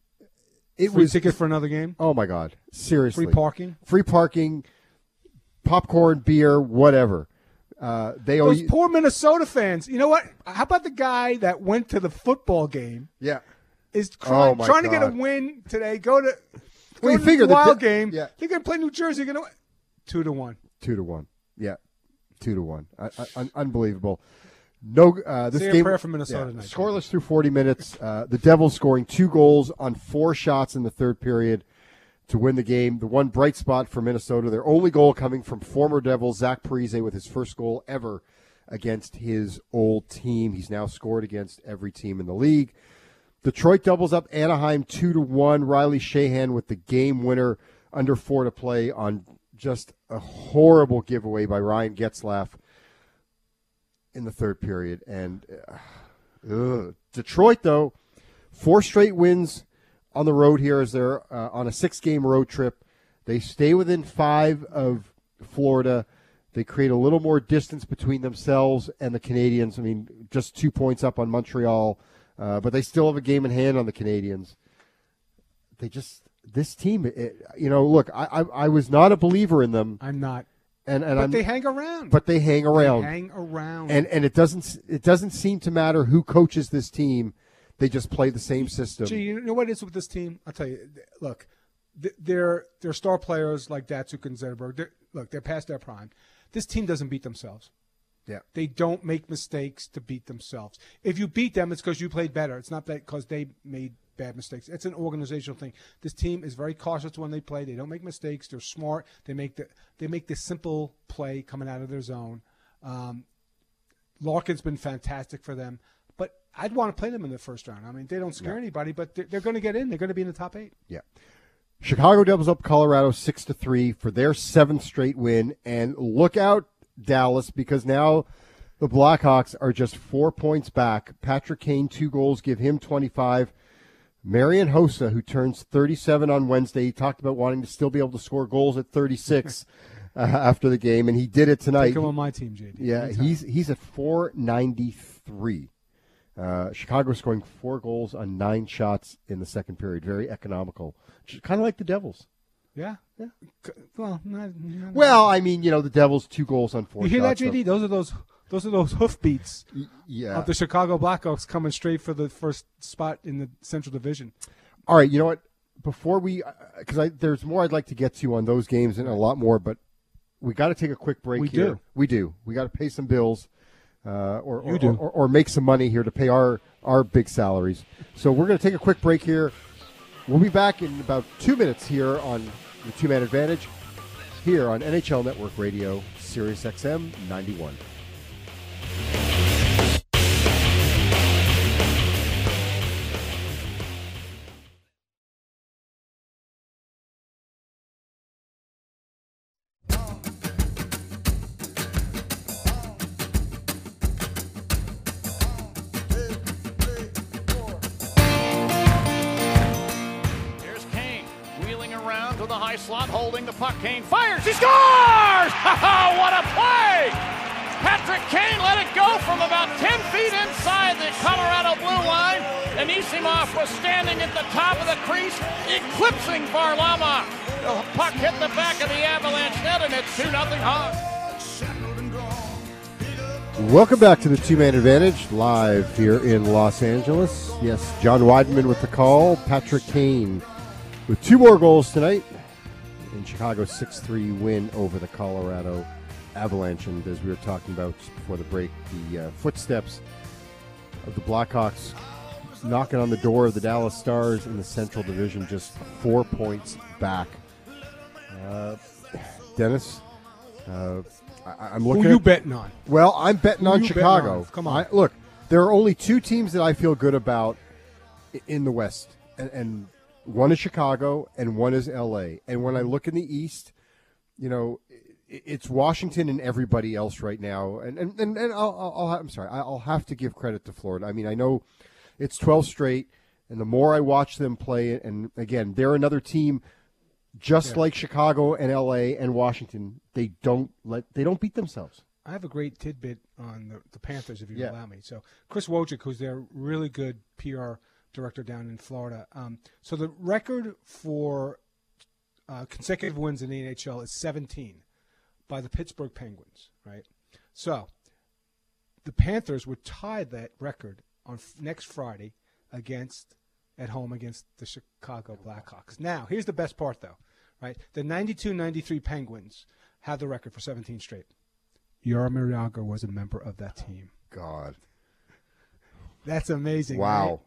It Free was ticket for another game. Oh my god, seriously. Free parking? free parking, popcorn, beer, whatever. Uh, they Those you. poor Minnesota fans. You know what? How about the guy that went to the football game? Yeah. Is trying, Oh, trying to get a win today. Go to, go Well, to figure the wild the- game. yeah. They're going to play New Jersey. Going to two to one. Two to one. Yeah, two to one. I, I, un- unbelievable. No, uh, this Say a game. prayer for Minnesota tonight. Scoreless through 40 minutes. Uh, the Devils scoring two goals on four shots in the third period to win the game. The one bright spot for Minnesota, their only goal coming from former Devil Zach Parise with his first goal ever against his old team. He's now scored against every team in the league. Detroit doubles up Anaheim two to one. Riley Sheahan with the game winner under four to play on just a horrible giveaway by Ryan Getzlaf in the third period. And uh. Detroit, though, four straight wins on the road here as they're uh, on a six game road trip. They stay within five of Florida. They create a little more distance between themselves and the Canadiens. I mean, just two points up on Montreal, uh, but they still have a game in hand on the Canadiens. They just this team, it, you know. Look, I, I I was not a believer in them, I'm not. and and But I'm, they hang around. but they hang around hang around. and and it doesn't it doesn't seem to matter who coaches this team. They just play the same system. Gee, you know what it is with this team? I'll tell you. Look, they're they're star players like Datsyuk and Zetterberg. They're, look, they're past their prime. This team doesn't beat themselves. Yeah. They don't make mistakes to beat themselves. If you beat them, it's because you played better. It's not that because they made bad mistakes. It's an organizational thing. This team is very cautious when they play. They don't make mistakes. They're smart. They make the they make the simple play coming out of their zone. Um, Larkin's been fantastic for them, but I'd want to play them in the first round. I mean, they don't scare anybody, but they're, they're going to get in. They're going to be in the top eight. Yeah. Chicago doubles up Colorado six to three for their seventh straight win, and look out Dallas because now The Blackhawks are just four points back. Patrick Kane, two goals, give him 25. Marian Hossa, who turns 37 on Wednesday, he talked about wanting to still be able to score goals at 36 [laughs] uh, after the game, and he did it tonight. Him on my team, JD. Yeah, he's he's at 493. Uh, Chicago scoring four goals on nine shots in the second period. Very economical. Kind of like the Devils. Yeah, yeah. Well, not, not Well, I mean, you know, the Devils two goals on four. you hear that, shots, so- JD? Those are those those are those hoofbeats yeah. of the Chicago Blackhawks coming straight for the first spot in the Central Division. All right, you know what? Before we, because there's more I'd like to get to on those games and a lot more, but we got to take a quick break We here. do. We do. We got to pay some bills, uh, or, or, do. Or, or make some money here to pay our our big salaries. So we're going to take a quick break here. We'll be back in about two minutes here on the Two Man Advantage here on NHL Network Radio, Sirius XM 91. Thank you. Welcome back to the Two Man Advantage, live here in Los Angeles. Yes, John Wiedeman with the call. Patrick Kane with two more goals tonight in Chicago's 6 3 win over the Colorado Avalanche. And as we were talking about before the break, the uh, footsteps of the Blackhawks knocking on the door of the Dallas Stars in the Central Division, just four points back. Uh, Dennis, uh, I, I'm looking. Who you at- betting on? Well, I'm betting Who on you betting Chicago. on? Come on. I, look, there are only two teams that I feel good about in the West, and, and one is Chicago, and one is L.A. And when I look in the East, you know, it's Washington and everybody else right now. And and and, and I'll, I'll, I'll I'm sorry, I'll have to give credit to Florida. I mean, I know it's 12 straight, and the more I watch them play, and again, they're another team. Just Yeah. like Chicago and LA and Washington, they don't let they don't beat themselves. I have a great tidbit on the, the Panthers, if you Yeah. allow me. So Chris Wojcik, who's their really good PR director down in Florida. Um, so the record for uh, consecutive wins in the NHL is 17 by the Pittsburgh Penguins, right? So the Panthers would tie that record on f- next Friday against at home against the Chicago Blackhawks. Now, here's the best part though, right? The 92-93 Penguins have the record for 17 straight. Jaromir Jagr was a member of that team. God. That's amazing. Wow. right?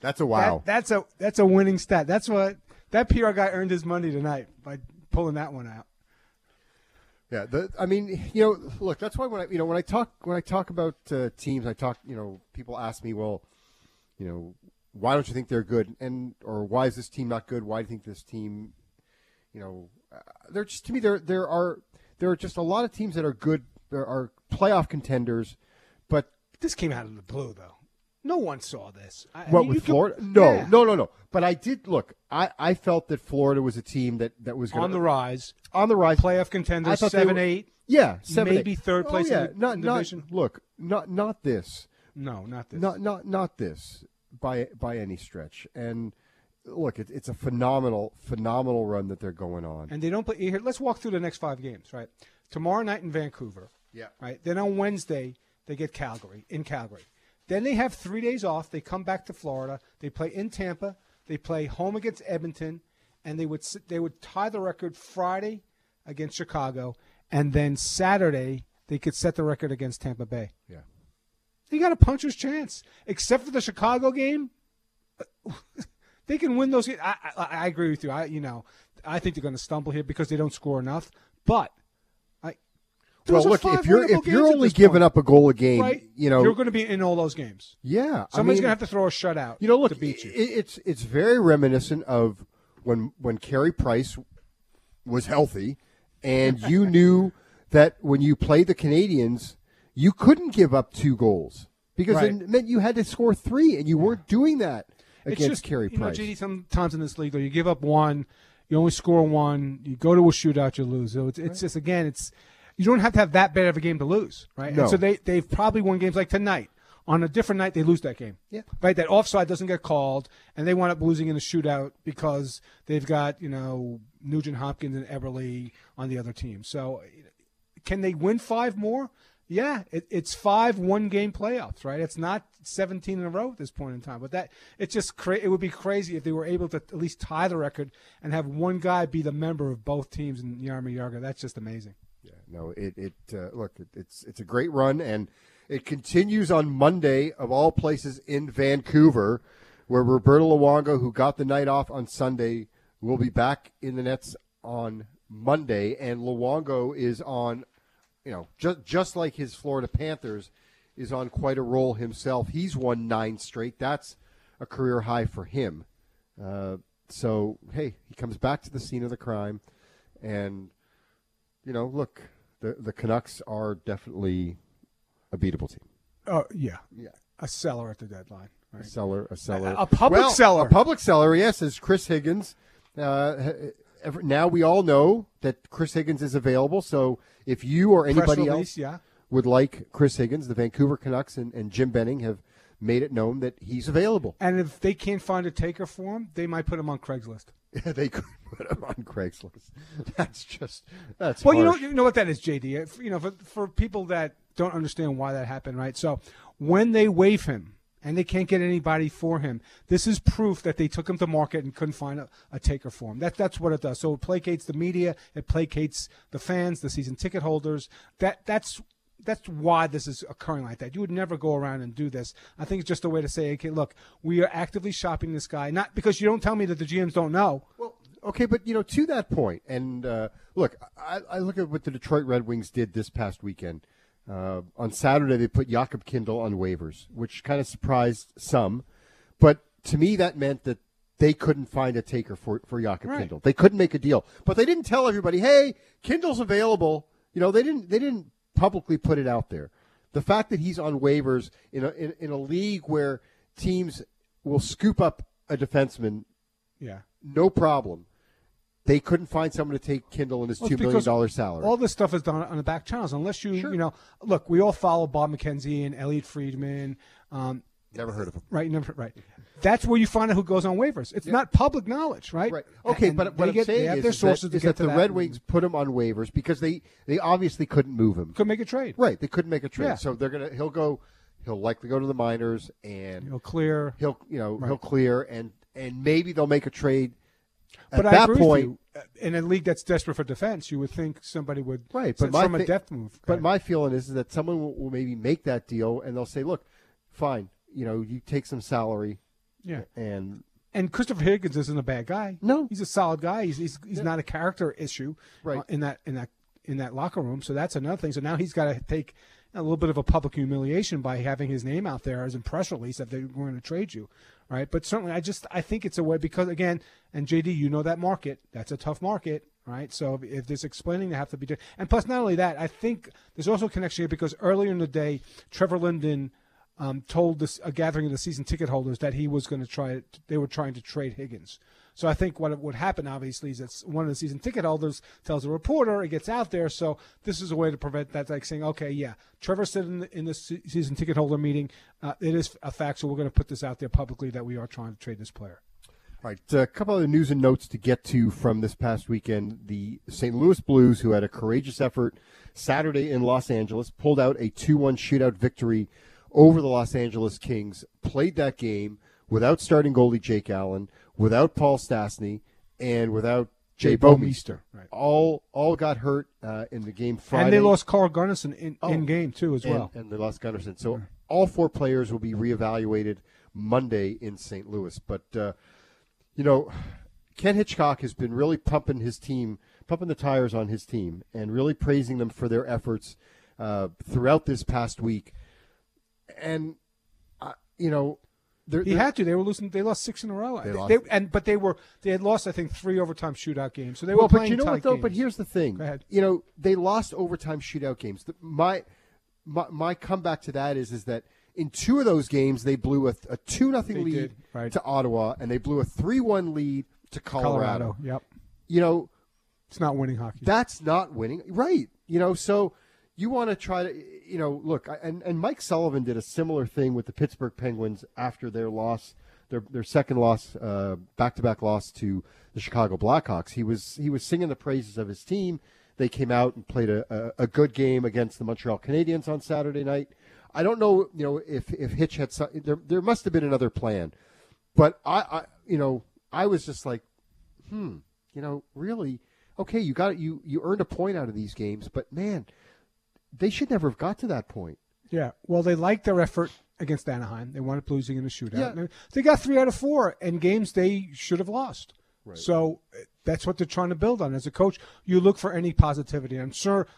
That's a wow. That- that's a that's a winning stat. That's what that PR guy earned his money tonight by pulling that one out. yeah, the, I mean, you know, look, that's why when I, you know, when I talk when I talk about uh, teams, I talk, you know, people ask me, well, you know, why don't you think they're good, and or why is this team not good? Why do you think this team, you know, uh, they're just to me there there are there are just a lot of teams that are good, there are playoff contenders, but This came out of the blue though. No one saw this. I, I What mean, you with could- Florida? No, Yeah. no, no, no. But I did look. I, I felt that Florida was a team that, that was gonna, on the rise, on the rise. playoff contenders, I seven, were- eight. Yeah, seven, maybe eight. third Oh, place yeah. in the, not, the not. Look, not not this. No, not this. Not not not this by by any stretch. And look, it, it's a phenomenal phenomenal run that they're going on. and they don't play here. Let's walk through the next five games. Right, tomorrow night in Vancouver. Yeah. Right. Then on Wednesday they get Calgary in Calgary. Then they have three days off. They come back to Florida. They play in Tampa. They play home against Edmonton, and they would they would tie the record Friday against Chicago, and then Saturday they could set the record against Tampa Bay. Yeah. They got a puncher's chance, except for the Chicago game. [laughs] they can win those. games. I, I, I agree with you. I you know I think they're going to stumble here because they don't score enough. But I well, look, if you're if you're only giving point, up a goal a game, right, you know, you're going to be in all those games. yeah, I Somebody's mean, going to have to throw a shutout. You know, look, to beat you. i- it's it's very reminiscent of when when Carey Price was healthy, and you knew that when you played the Canadiens, you couldn't give up two goals because Right. it meant you had to score three, and you weren't doing that against it's just Carey you know, Price. JD, sometimes in this league, though, you give up one, you only score one, you go to a shootout, you lose. So it's, it's just again, it's you don't have to have that bad of a game to lose, right? No. And so they they've probably won games like tonight. On a different night, they lose that game. Yeah. Right. That offside doesn't get called, and they wind up losing in the shootout because they've got you know Nugent Hopkins and Eberle on the other team. So, can they win five more? Yeah, it, it's five one game playoffs, right? It's not 17 in a row at this point in time. But that it's just cra- it would be crazy if they were able to at least tie the record and have one guy be the member of both teams in Jaromir Jagr. That's just amazing. Yeah, no, it it uh, look it, it's it's a great run and it continues on Monday of all places in Vancouver, where Roberto Luongo, who got the night off on Sunday, will be back in the nets on Monday, and Luongo is on, you know, just just like his Florida Panthers, is on quite a roll himself. He's won nine straight. That's a career high for him. Uh, so hey, he comes back to the scene of the crime, and you know, look, the the Canucks are definitely a beatable team. Oh yeah, yeah, a seller at the deadline. A seller, a seller, A- a public Well, seller. a public seller. Yes, is Chris Higgins. Uh, ever- now we all know that Chris Higgins is available. So if you or anybody release, else yeah. would like Chris Higgins, the Vancouver Canucks and, and Jim Benning have made it known that he's available. And if they can't find a taker for him, they might put him on Craigslist. [laughs] Yeah, they could put him on Craigslist. [laughs] That's just that's well, you know, you know what that is, JD. You know, for, for people that don't understand why that happened, right? So when they waive him and they can't get anybody for him, this is proof that they took him to market and couldn't find a, a taker for him. That that's what it does. So it placates the media, it placates the fans, the season ticket holders. That that's that's why this is occurring like that. You would never go around and do this. I think it's just a way to say, okay, look, we are actively shopping this guy, not because you don't tell me that the GMs don't know. Well, okay, but you know, to that point, and uh, look, I, I look at what the Detroit Red Wings did this past weekend. Uh, on Saturday, they put Jakub Kindl on waivers, which kind of surprised some. But to me, that meant that they couldn't find a taker for for Jakub Right. Kindl. They couldn't make a deal, but they didn't tell everybody, "Hey, Kindl's available." You know, they didn't they didn't publicly put it out there. The fact that he's on waivers in a in, in a league where teams will scoop up a defenseman Yeah. no problem. They couldn't find someone to take Kindl in his Well, two million dollar salary. All this stuff is done on the back channels. Unless you, you know, look, we all follow Bob McKenzie and Elliotte Friedman. Um, Never heard of him. Right, never, right. That's where you find out who goes on waivers. It's not public knowledge, right? Right. Okay, And but what I'm get, saying is, their is sources that, to that the that. Red Wings put him on waivers because they they obviously couldn't move him. Could make a trade. Right. They couldn't make a trade. Yeah. So they're gonna he'll go he'll likely go to the minors and He'll clear. he'll you know Right. he'll clear and and maybe they'll make a trade. At But I that agree point, with you. In a league that's desperate for defense, you would think somebody would Right, but my from a depth move. But my feeling is that someone will, will maybe make that deal, and they'll say, "Look, fine, you know, you take some salary, Yeah. and And Christopher Higgins isn't a bad guy. No, he's a solid guy. He's he's, he's not a character issue Right. uh, in that in that in that locker room. So that's another thing. So now he's got to take a little bit of a public humiliation by having his name out there as a press release that they're going to trade you, right? But certainly, I just I think it's a way because again, and JD, you know that market. That's a tough market. Right, so if, there's explaining to have to be done, and plus not only that, I think there's also a connection here because earlier in the day, Trevor Linden um, told this a gathering of the season ticket holders that he was going to try. They were trying to trade Higgins. So I think what would happen, obviously, is that one of the season ticket holders tells a reporter, it gets out there. So this is a way to prevent that, like saying, okay, yeah, Trevor said in the, in season ticket holder meeting, uh, it is a fact. So we're going to put this out there publicly that we are trying to trade this player. All right, a couple other news and notes to get to from this past weekend. The St. Louis Blues, who had a courageous effort Saturday in Los Angeles, pulled out a 2 1 shootout victory over the Los Angeles Kings, played that game without starting goalie Jake Allen, without Paul Stastny, and without Jay Jay. Bouwmeester, right. All all got hurt uh, in the game Friday. And they lost Carl Gunnarsson in, Oh. in game, too, as and, well. And they lost Gunnarsson. So all four players will be reevaluated Monday in St. Louis. But, uh, you know, Ken Hitchcock has been really pumping his team, pumping the tires on his team, and really praising them for their efforts uh, throughout this past week. And, uh, you know, they're, He they're- had to. They were losing. They lost six in a row. They They- lost- they- and but they were they had lost I think three overtime shootout games. So they well, were but you know what though? But here's the thing. Go ahead. You know, they lost overtime shootout games. The, my my, my comeback to that is is that in two of those games they blew a, a two nothing lead did, right. to Ottawa and they blew a three one lead to Colorado. Colorado. Yep. You know, It's not winning hockey. that's not winning, right? You know, so you want to try to, you know, look, and and Mike Sullivan did a similar thing with the Pittsburgh Penguins after their loss, their their second loss, back to back loss to the Chicago Blackhawks. He was he was singing the praises of his team. They came out and played a, a, a good game against the Montreal Canadiens on Saturday night. I don't know, you know, if if Hitch had there there must have been another plan, but I, I you know I was just like, hmm, you know, really, okay, you got it, you you earned a point out of these games, but man, they should never have got to that point. Yeah. Well, they liked their effort against Anaheim. They wound up losing in the shootout. Yeah. They got three out of four in games they should have lost. Right. So uh, that's what they're trying to build on. As a coach, you look for any positivity. I'm sure,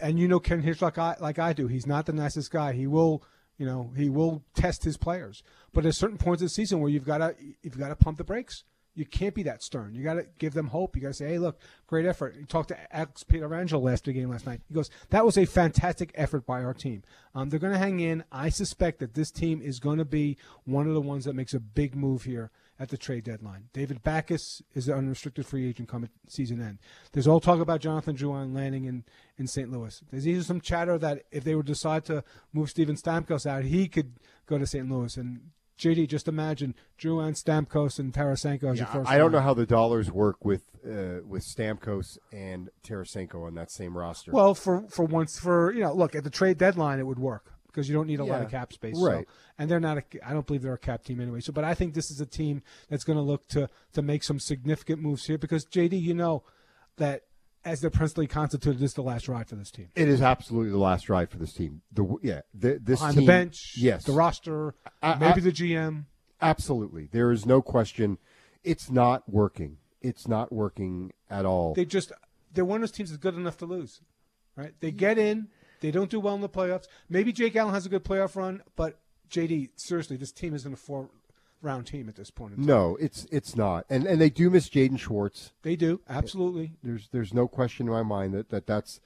and you know Ken Hitch like I like I do. He's not the nicest guy. He will, you know, he will test his players. But at certain points of the season where you've got to you've got to pump the brakes. You can't be that stern. You got to give them hope. You got to say, "Hey, look, great effort." You talked to Alex Pietrangelo the game last night. He goes, "That was a fantastic effort by our team. Um, they're going to hang in. I suspect that this team is going to be one of the ones that makes a big move here at the trade deadline. David Backes is an unrestricted free agent coming season end. There's all talk about Jonathan Drouin landing in, in St. Louis. There's even some chatter that if they would decide to move Steven Stamkos out, he could go to St. Louis. And JD, just imagine Drouin, Stamkos, and Tarasenko as your first. I don't know how the dollars work with uh, with Stamkos and Tarasenko on that same roster. Well, for for once, for you know, look at the trade deadline, it would work because you don't need a lot of cap space, Right. So, and they're not. A, I don't believe they're a cap team anyway. So, but I think this is a team that's going to look to to make some significant moves here because JD, you know, that as they're principally constituted, this is the last ride for this team. it is absolutely the last ride for this team. The yeah, the, this On the bench, yes, the roster, I- maybe I- the GM. absolutely. There is no question. It's not working. It's not working at all. They just they're one of those teams that's good enough to lose, right? They get in, they don't do well in the playoffs. Maybe Jake Allen has a good playoff run, but JD, seriously, this team isn't a four round team at this point. In time. no, it's it's not. And and they do miss Jaden Schwartz. They do absolutely. There's there's no question in my mind that, that that's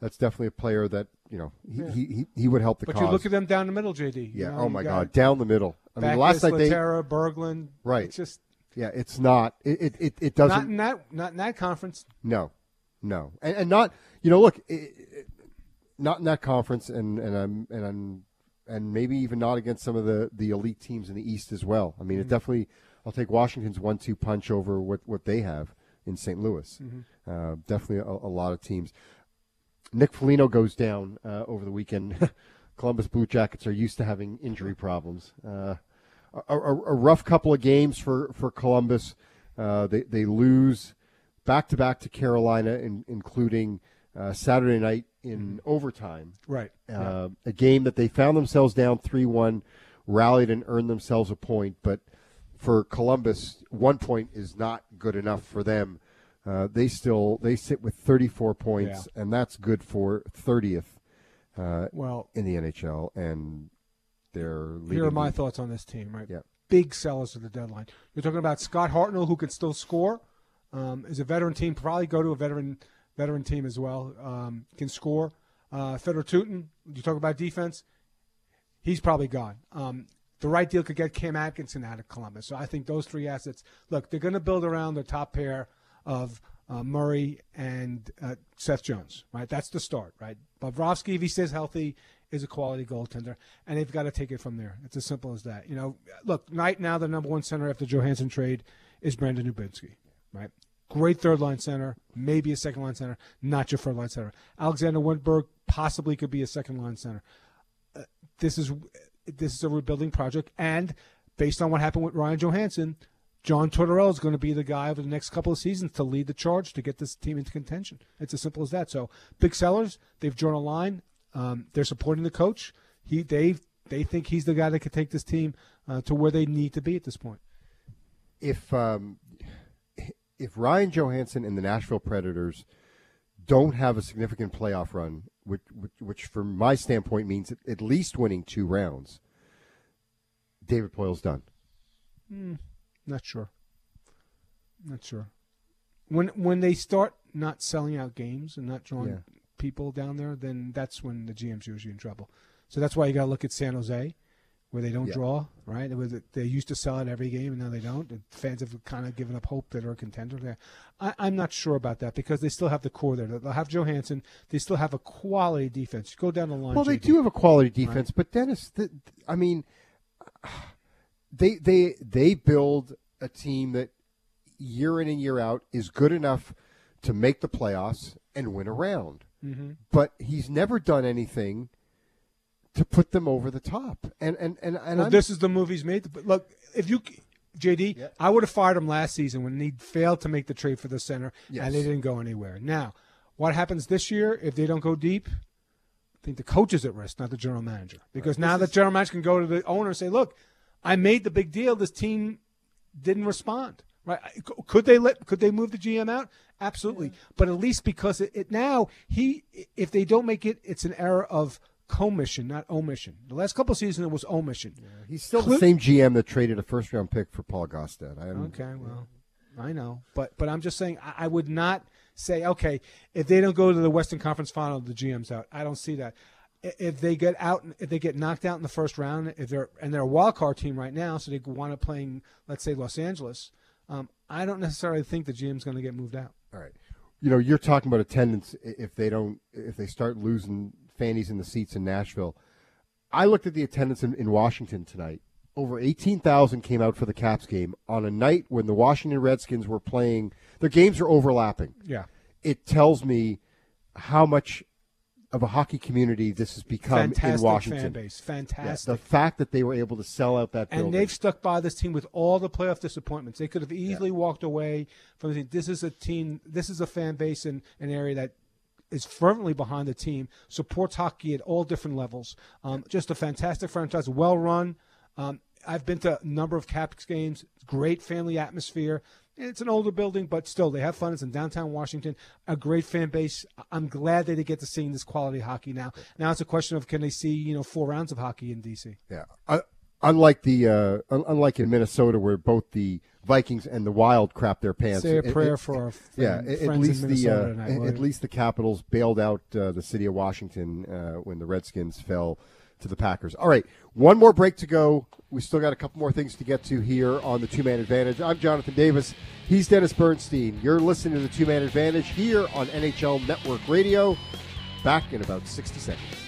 that's definitely a player that you know he Yeah. he, he, he would help the But cause. you look at them down the middle, JD. yeah. know, oh my God, down the middle. I mean, last night they Berglund. right. It's just yeah, it's not. It it it, it doesn't. not in that not in that conference. No, no, and, and not you know look, it, it, not in that conference, and and I'm and I'm and maybe even not against some of the the elite teams in the East as well. I mean, it definitely. I'll take Washington's one-two punch over what what they have in St. Louis. Uh, definitely a, a lot of teams. Nick Foligno goes down uh, over the weekend. [laughs] Columbus Blue Jackets are used to having injury problems. Uh, a, a, a rough couple of games for for Columbus. Uh, they they lose back to back to Carolina, in, including uh, Saturday night in overtime. Right. Uh, A game that they found themselves down three one, rallied and earned themselves a point. But for Columbus, one point is not good enough for them. Uh, they still they sit with 34 points, and that's good for 30th uh, Well, in the NHL. And they're here are my thoughts on this team. Right. Yeah. Big sellers at the deadline. You're talking about Scott Hartnell, who can still score. Um, is a veteran team. Probably go to a veteran veteran team as well. Um, can score. Uh, Tyutin. You talk about defense. He's probably gone. Um, the right deal could get Cam Atkinson out of Columbus. So I think those three assets. Look, they're going to build around their top pair of uh, Murray and uh, Seth Jones. Right. That's the start. Right. Bobrovsky, if he stays healthy, is a quality goaltender, and they've got to take it from there. It's as simple as that. You know, look, right now the number one center after Johansen trade is Brandon Dubinsky. Right. Great third line center, maybe a second line center, not your third line center. Alexander Wennberg possibly could be a second line center. Uh, this is this is a rebuilding project, and based on what happened with Ryan Johansen, John Tortorella is going to be the guy over the next couple of seasons to lead the charge to get this team into contention. It's as simple as that. So big sellers, they've drawn a line. Um, they're supporting the coach. He they they think he's the guy that could take this team uh, to where they need to be at this point. if um, if Ryan Johansen and the Nashville Predators don't have a significant playoff run, which which, which from my standpoint means at, least winning two rounds, David Poile's done. Hmm. Not sure. Not sure. When when they start not selling out games and not drawing Yeah. people down there, then that's when the GM's usually in trouble. So that's why you got to look at San Jose, where they don't Yeah. draw, right? They used to sell out every game, and now they don't. Fans have kind of given up hope that they're a contender there. I, I'm not sure about that because they still have the core there. They'll have Johansson. They still have a quality defense. Go down the line. Well, they JD. do have a quality defense, but Dennis, the, I mean, [sighs] they they they build a team that year in and year out is good enough to make the playoffs and win a round. Mhm. But he's never done anything to put them over the top. And and and, and well, this is the movie's made. Look, if you, JD, I would have fired him last season when he failed to make the trade for the center Yes. and they didn't go anywhere. Now, what happens this year if they don't go deep? I think the coach is at risk, not the general manager, because now the general manager can go to the owner and say, "Look, I made the big deal. This team didn't respond." Right? Could they let? Could they move the GM out? Absolutely. But at least because it, it now he, if they don't make it, it's an error of commission, not omission. The last couple of seasons it was omission. he's still Clu- the same GM that traded a first round pick for Paul Gaustad. Okay, well, I know, but but I'm just saying I, I would not say okay if they don't go to the Western Conference Final, the GM's out. I don't see that. If they get out, if they get knocked out in the first round, if they're and they're a wild card team right now, so they want to playing, let's say Los Angeles. Um, I don't necessarily think the GM's going to get moved out. All right. You know, you're talking about attendance if they don't if they start losing fannies in the seats in Nashville. I looked at the attendance in, in Washington tonight. Over 18,000 came out for the Caps game on a night when the Washington Redskins were playing. Their games are overlapping. Yeah. It tells me how much of a hockey community this has become Fantastic in Washington. fan base, Yeah, fantastic. the fact that they were able to sell out that and building. they've stuck by this team with all the playoff disappointments. They could have easily walked away from the team. This is a team. This is a fan base in an area that is fervently behind the team, supports hockey at all different levels. Um, just a fantastic franchise, well run. Um, I've been to a number of Caps games. Great family atmosphere. It's an older building, but still they have fun. It's in downtown Washington. A great fan base. I'm glad that they get to seeing this quality hockey now. Now it's a question of can they see you know four rounds of hockey in DC? Yeah. Unlike the uh, unlike in Minnesota, where both the Vikings and the Wild crap their pants. Say a it- prayer it- for our yeah. friend- At, friends in least the uh, tonight, at- at least the Capitals bailed out uh, the city of Washington uh, when the Redskins fell to the Packers. All right, one more break to go. We still got a couple more things to get to here on the Two Man Advantage. I'm Jonathan Davis. He's Dennis Bernstein. You're listening to the Two Man Advantage here on NHL Network Radio. Back in about 60 seconds.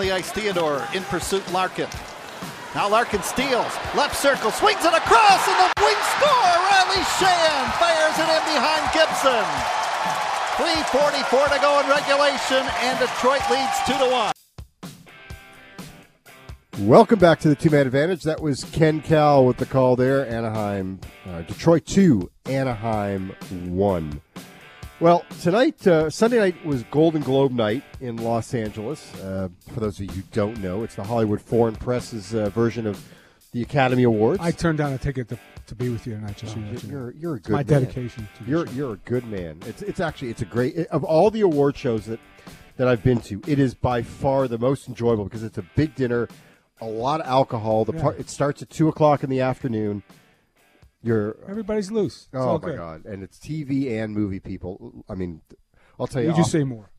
The ice, Theodore in pursuit, Larkin. Now Larkin steals, left circle, swings it across, and the wing score! Riley Sheahan fires it in behind Gibson. 3.44 to go in regulation, and Detroit leads 2 to 1. Welcome back to the two man advantage. That was Ken Kal with the call there. Anaheim, uh, Detroit 2, Anaheim 1. Well, tonight, uh, Sunday night was Golden Globe night in Los Angeles. Uh, for those of you who don't know, it's the Hollywood Foreign Press's uh, version of the Academy Awards. I turned down a ticket to, to be with you tonight. Just so you know. You're, you're a good my man. dedication to you're show. you're a good man. It's it's actually it's a great of all the award shows that that I've been to. It is by far the most enjoyable because it's a big dinner, a lot of alcohol. The Yeah. part it starts at two o'clock in the afternoon. You're Everybody's loose. It's oh my good. god, and it's TV and movie people. I mean, I'll tell you. You just say more.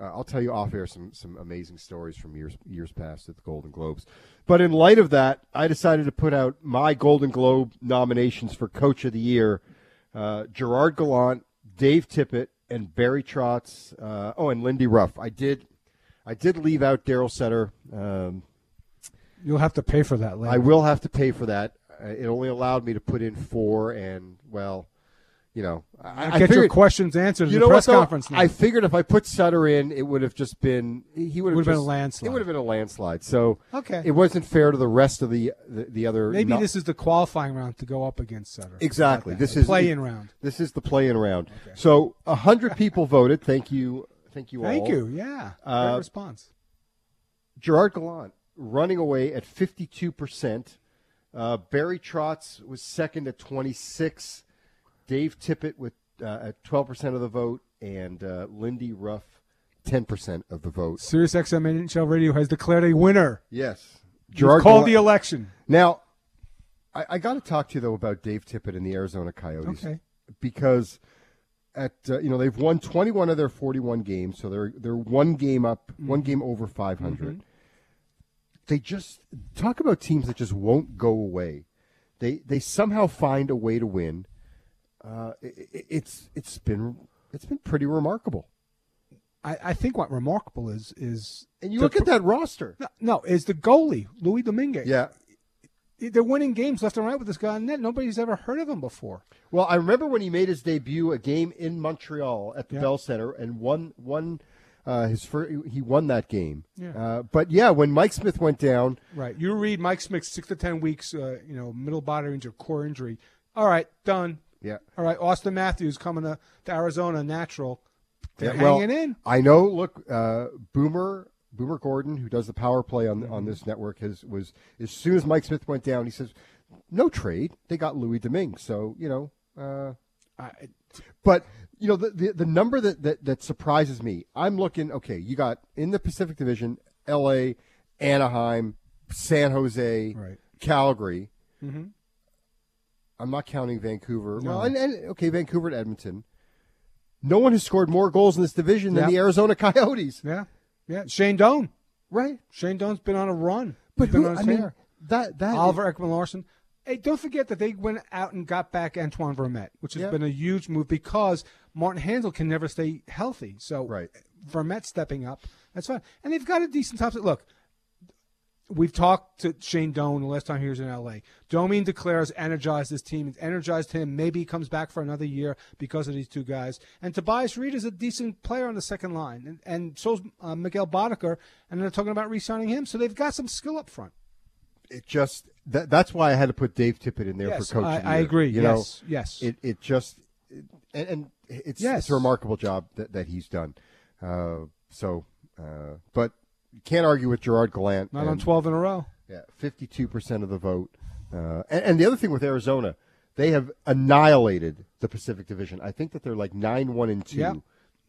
uh, I'll tell you off air some some amazing stories from years years past at the Golden Globes. But in light of that, I decided to put out my Golden Globe nominations for Coach of the Year: uh, Gerard Gallant, Dave Tippett, and Barry Trotz. Uh, oh, and Lindy Ruff. I did, I did leave out Darryl Sutter. Um, You'll have to pay for that later. I will have to pay for that. Uh, it only allowed me to put in four, and well, you know, I, I get your questions answered in You the know press what, though? conference now. I figured if I put Sutter in, it would have just been he would have been a landslide. It would have been a landslide. So Okay. it wasn't fair to the rest of the the, the other. Maybe no- this is the qualifying round to go up against Sutter. exactly. This that. is play-in round. This is the play-in round. So a hundred people voted. Thank you. Thank you all. Thank you. Yeah. Uh, Great response. Gerard Gallant running away at 52%. Uh, Barry Trotz was second at 26. Dave Tippett with uh, at 12% of the vote, and uh, Lindy Ruff 10% of the vote. Sirius XM NHL Radio has declared a winner. Yes. You've called the election. Now, I, I got to talk to you though about Dave Tippett and the Arizona Coyotes. Okay. Because at uh, you know they've won 21 of their 41 games, so they're they're one game up, one game over 500. They just talk about teams that just won't go away. They they somehow find a way to win. Uh, it, it- it's it's been it's been pretty remarkable. I, I think what remarkable is is And you the- look at that roster. No, no, is the goalie Louis Domingue. Yeah. They're winning games left and right with this guy in net. Nobody's ever heard of him before. Well, I remember when he made his debut, a game in Montreal at the Yeah. Bell Center, and won won uh, his first. He won that game. Yeah. Uh, but yeah, when Mike Smith went down, Right. You read Mike Smith six to ten weeks, uh, you know, middle body injury, core injury. All right, done. Yeah. All right, Auston Matthews coming to, to Arizona, natural. They're Yeah, well, hanging in. I know. Look, uh, Boomer Boomer Gordon, who does the power play on on this network, has was as soon as Mike Smith went down, he says, "No trade. They got Louis Domingue." So you know. Uh, I, but you know the, the the number that, that that surprises me. I'm looking. Okay, you got in the Pacific Division, L.A., Anaheim, San Jose, Right. Calgary. hmm I'm not counting Vancouver. No. Well, and, and okay, Vancouver and Edmonton. No one has scored more goals in this division than the Arizona [laughs] Coyotes. Yeah. Yeah. Shane Doan. Right. Shane Doan's been on a run. But who- I mean, that that Oliver Ekman-Larsson. Hey, don't forget that they went out and got back Antoine Vermette, which has Yeah. been a huge move because Martin Hanzal can never stay healthy. So Right. Vermette stepping up, that's fine. And they've got a decent top. Look, we've talked to Shane Doan the last time he was in L.A. Domi and Duclair's energized this team. It's energized him. Maybe he comes back for another year because of these two guys. And Tobias Rieder is a decent player on the second line. And, and so's uh, Mikkel Boedker. And they're talking about re-signing him. So they've got some skill up front. it just that, that's why I had to put Dave Tippett in there Yes, for coach. I- I agree. You Yes, know, yes. It it just and, and it's Yes. it's a remarkable job that, that he's done. Uh, so, uh, but you can't argue with Gerard Gallant. Not on 12 in a row. Yeah, fifty-two percent of the vote. Uh, and, and the other thing with Arizona, they have annihilated the Pacific Division. I think that they're like nine one and two Yeah.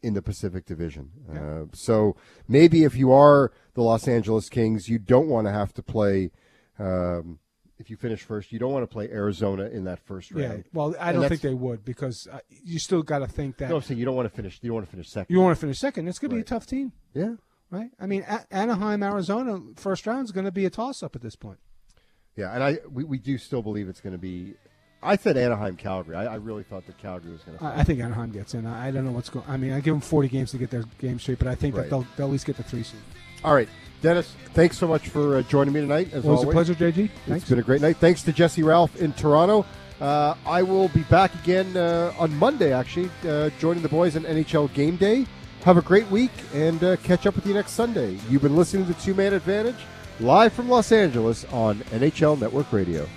in the Pacific Division. Uh, so maybe if you are the Los Angeles Kings, you don't want to have to play. Um, if you finish first, you don't want to play Arizona in that first round. Yeah. Well, I And don't think they would because uh, you still got to think that No, I'm saying you don't want to finish. You don't want to finish second. you want to finish second. It's going to be a tough team, yeah. right? I mean, A- Anaheim, Arizona, first round is going to be a toss up at this point. Yeah, and I we, we do still believe it's going to be. I said Anaheim, Calgary. I, I really thought that Calgary was going to. I, I think Anaheim gets in. I, I don't know what's going. I mean, I give them 40 games to get their game straight, but I think Right. that they'll, they'll at least get the three seed. All right, Dennis. Thanks so much for uh, joining me tonight. As Well, it was a pleasure, JG. It's been a great night. Thanks to Jesse Ralph in Toronto. Uh, I will be back again uh, on Monday, actually, uh, joining the boys on NHL Game Day. Have a great week and uh, catch up with you next Sunday. You've been listening to Two Man Advantage live from Los Angeles on NHL Network Radio.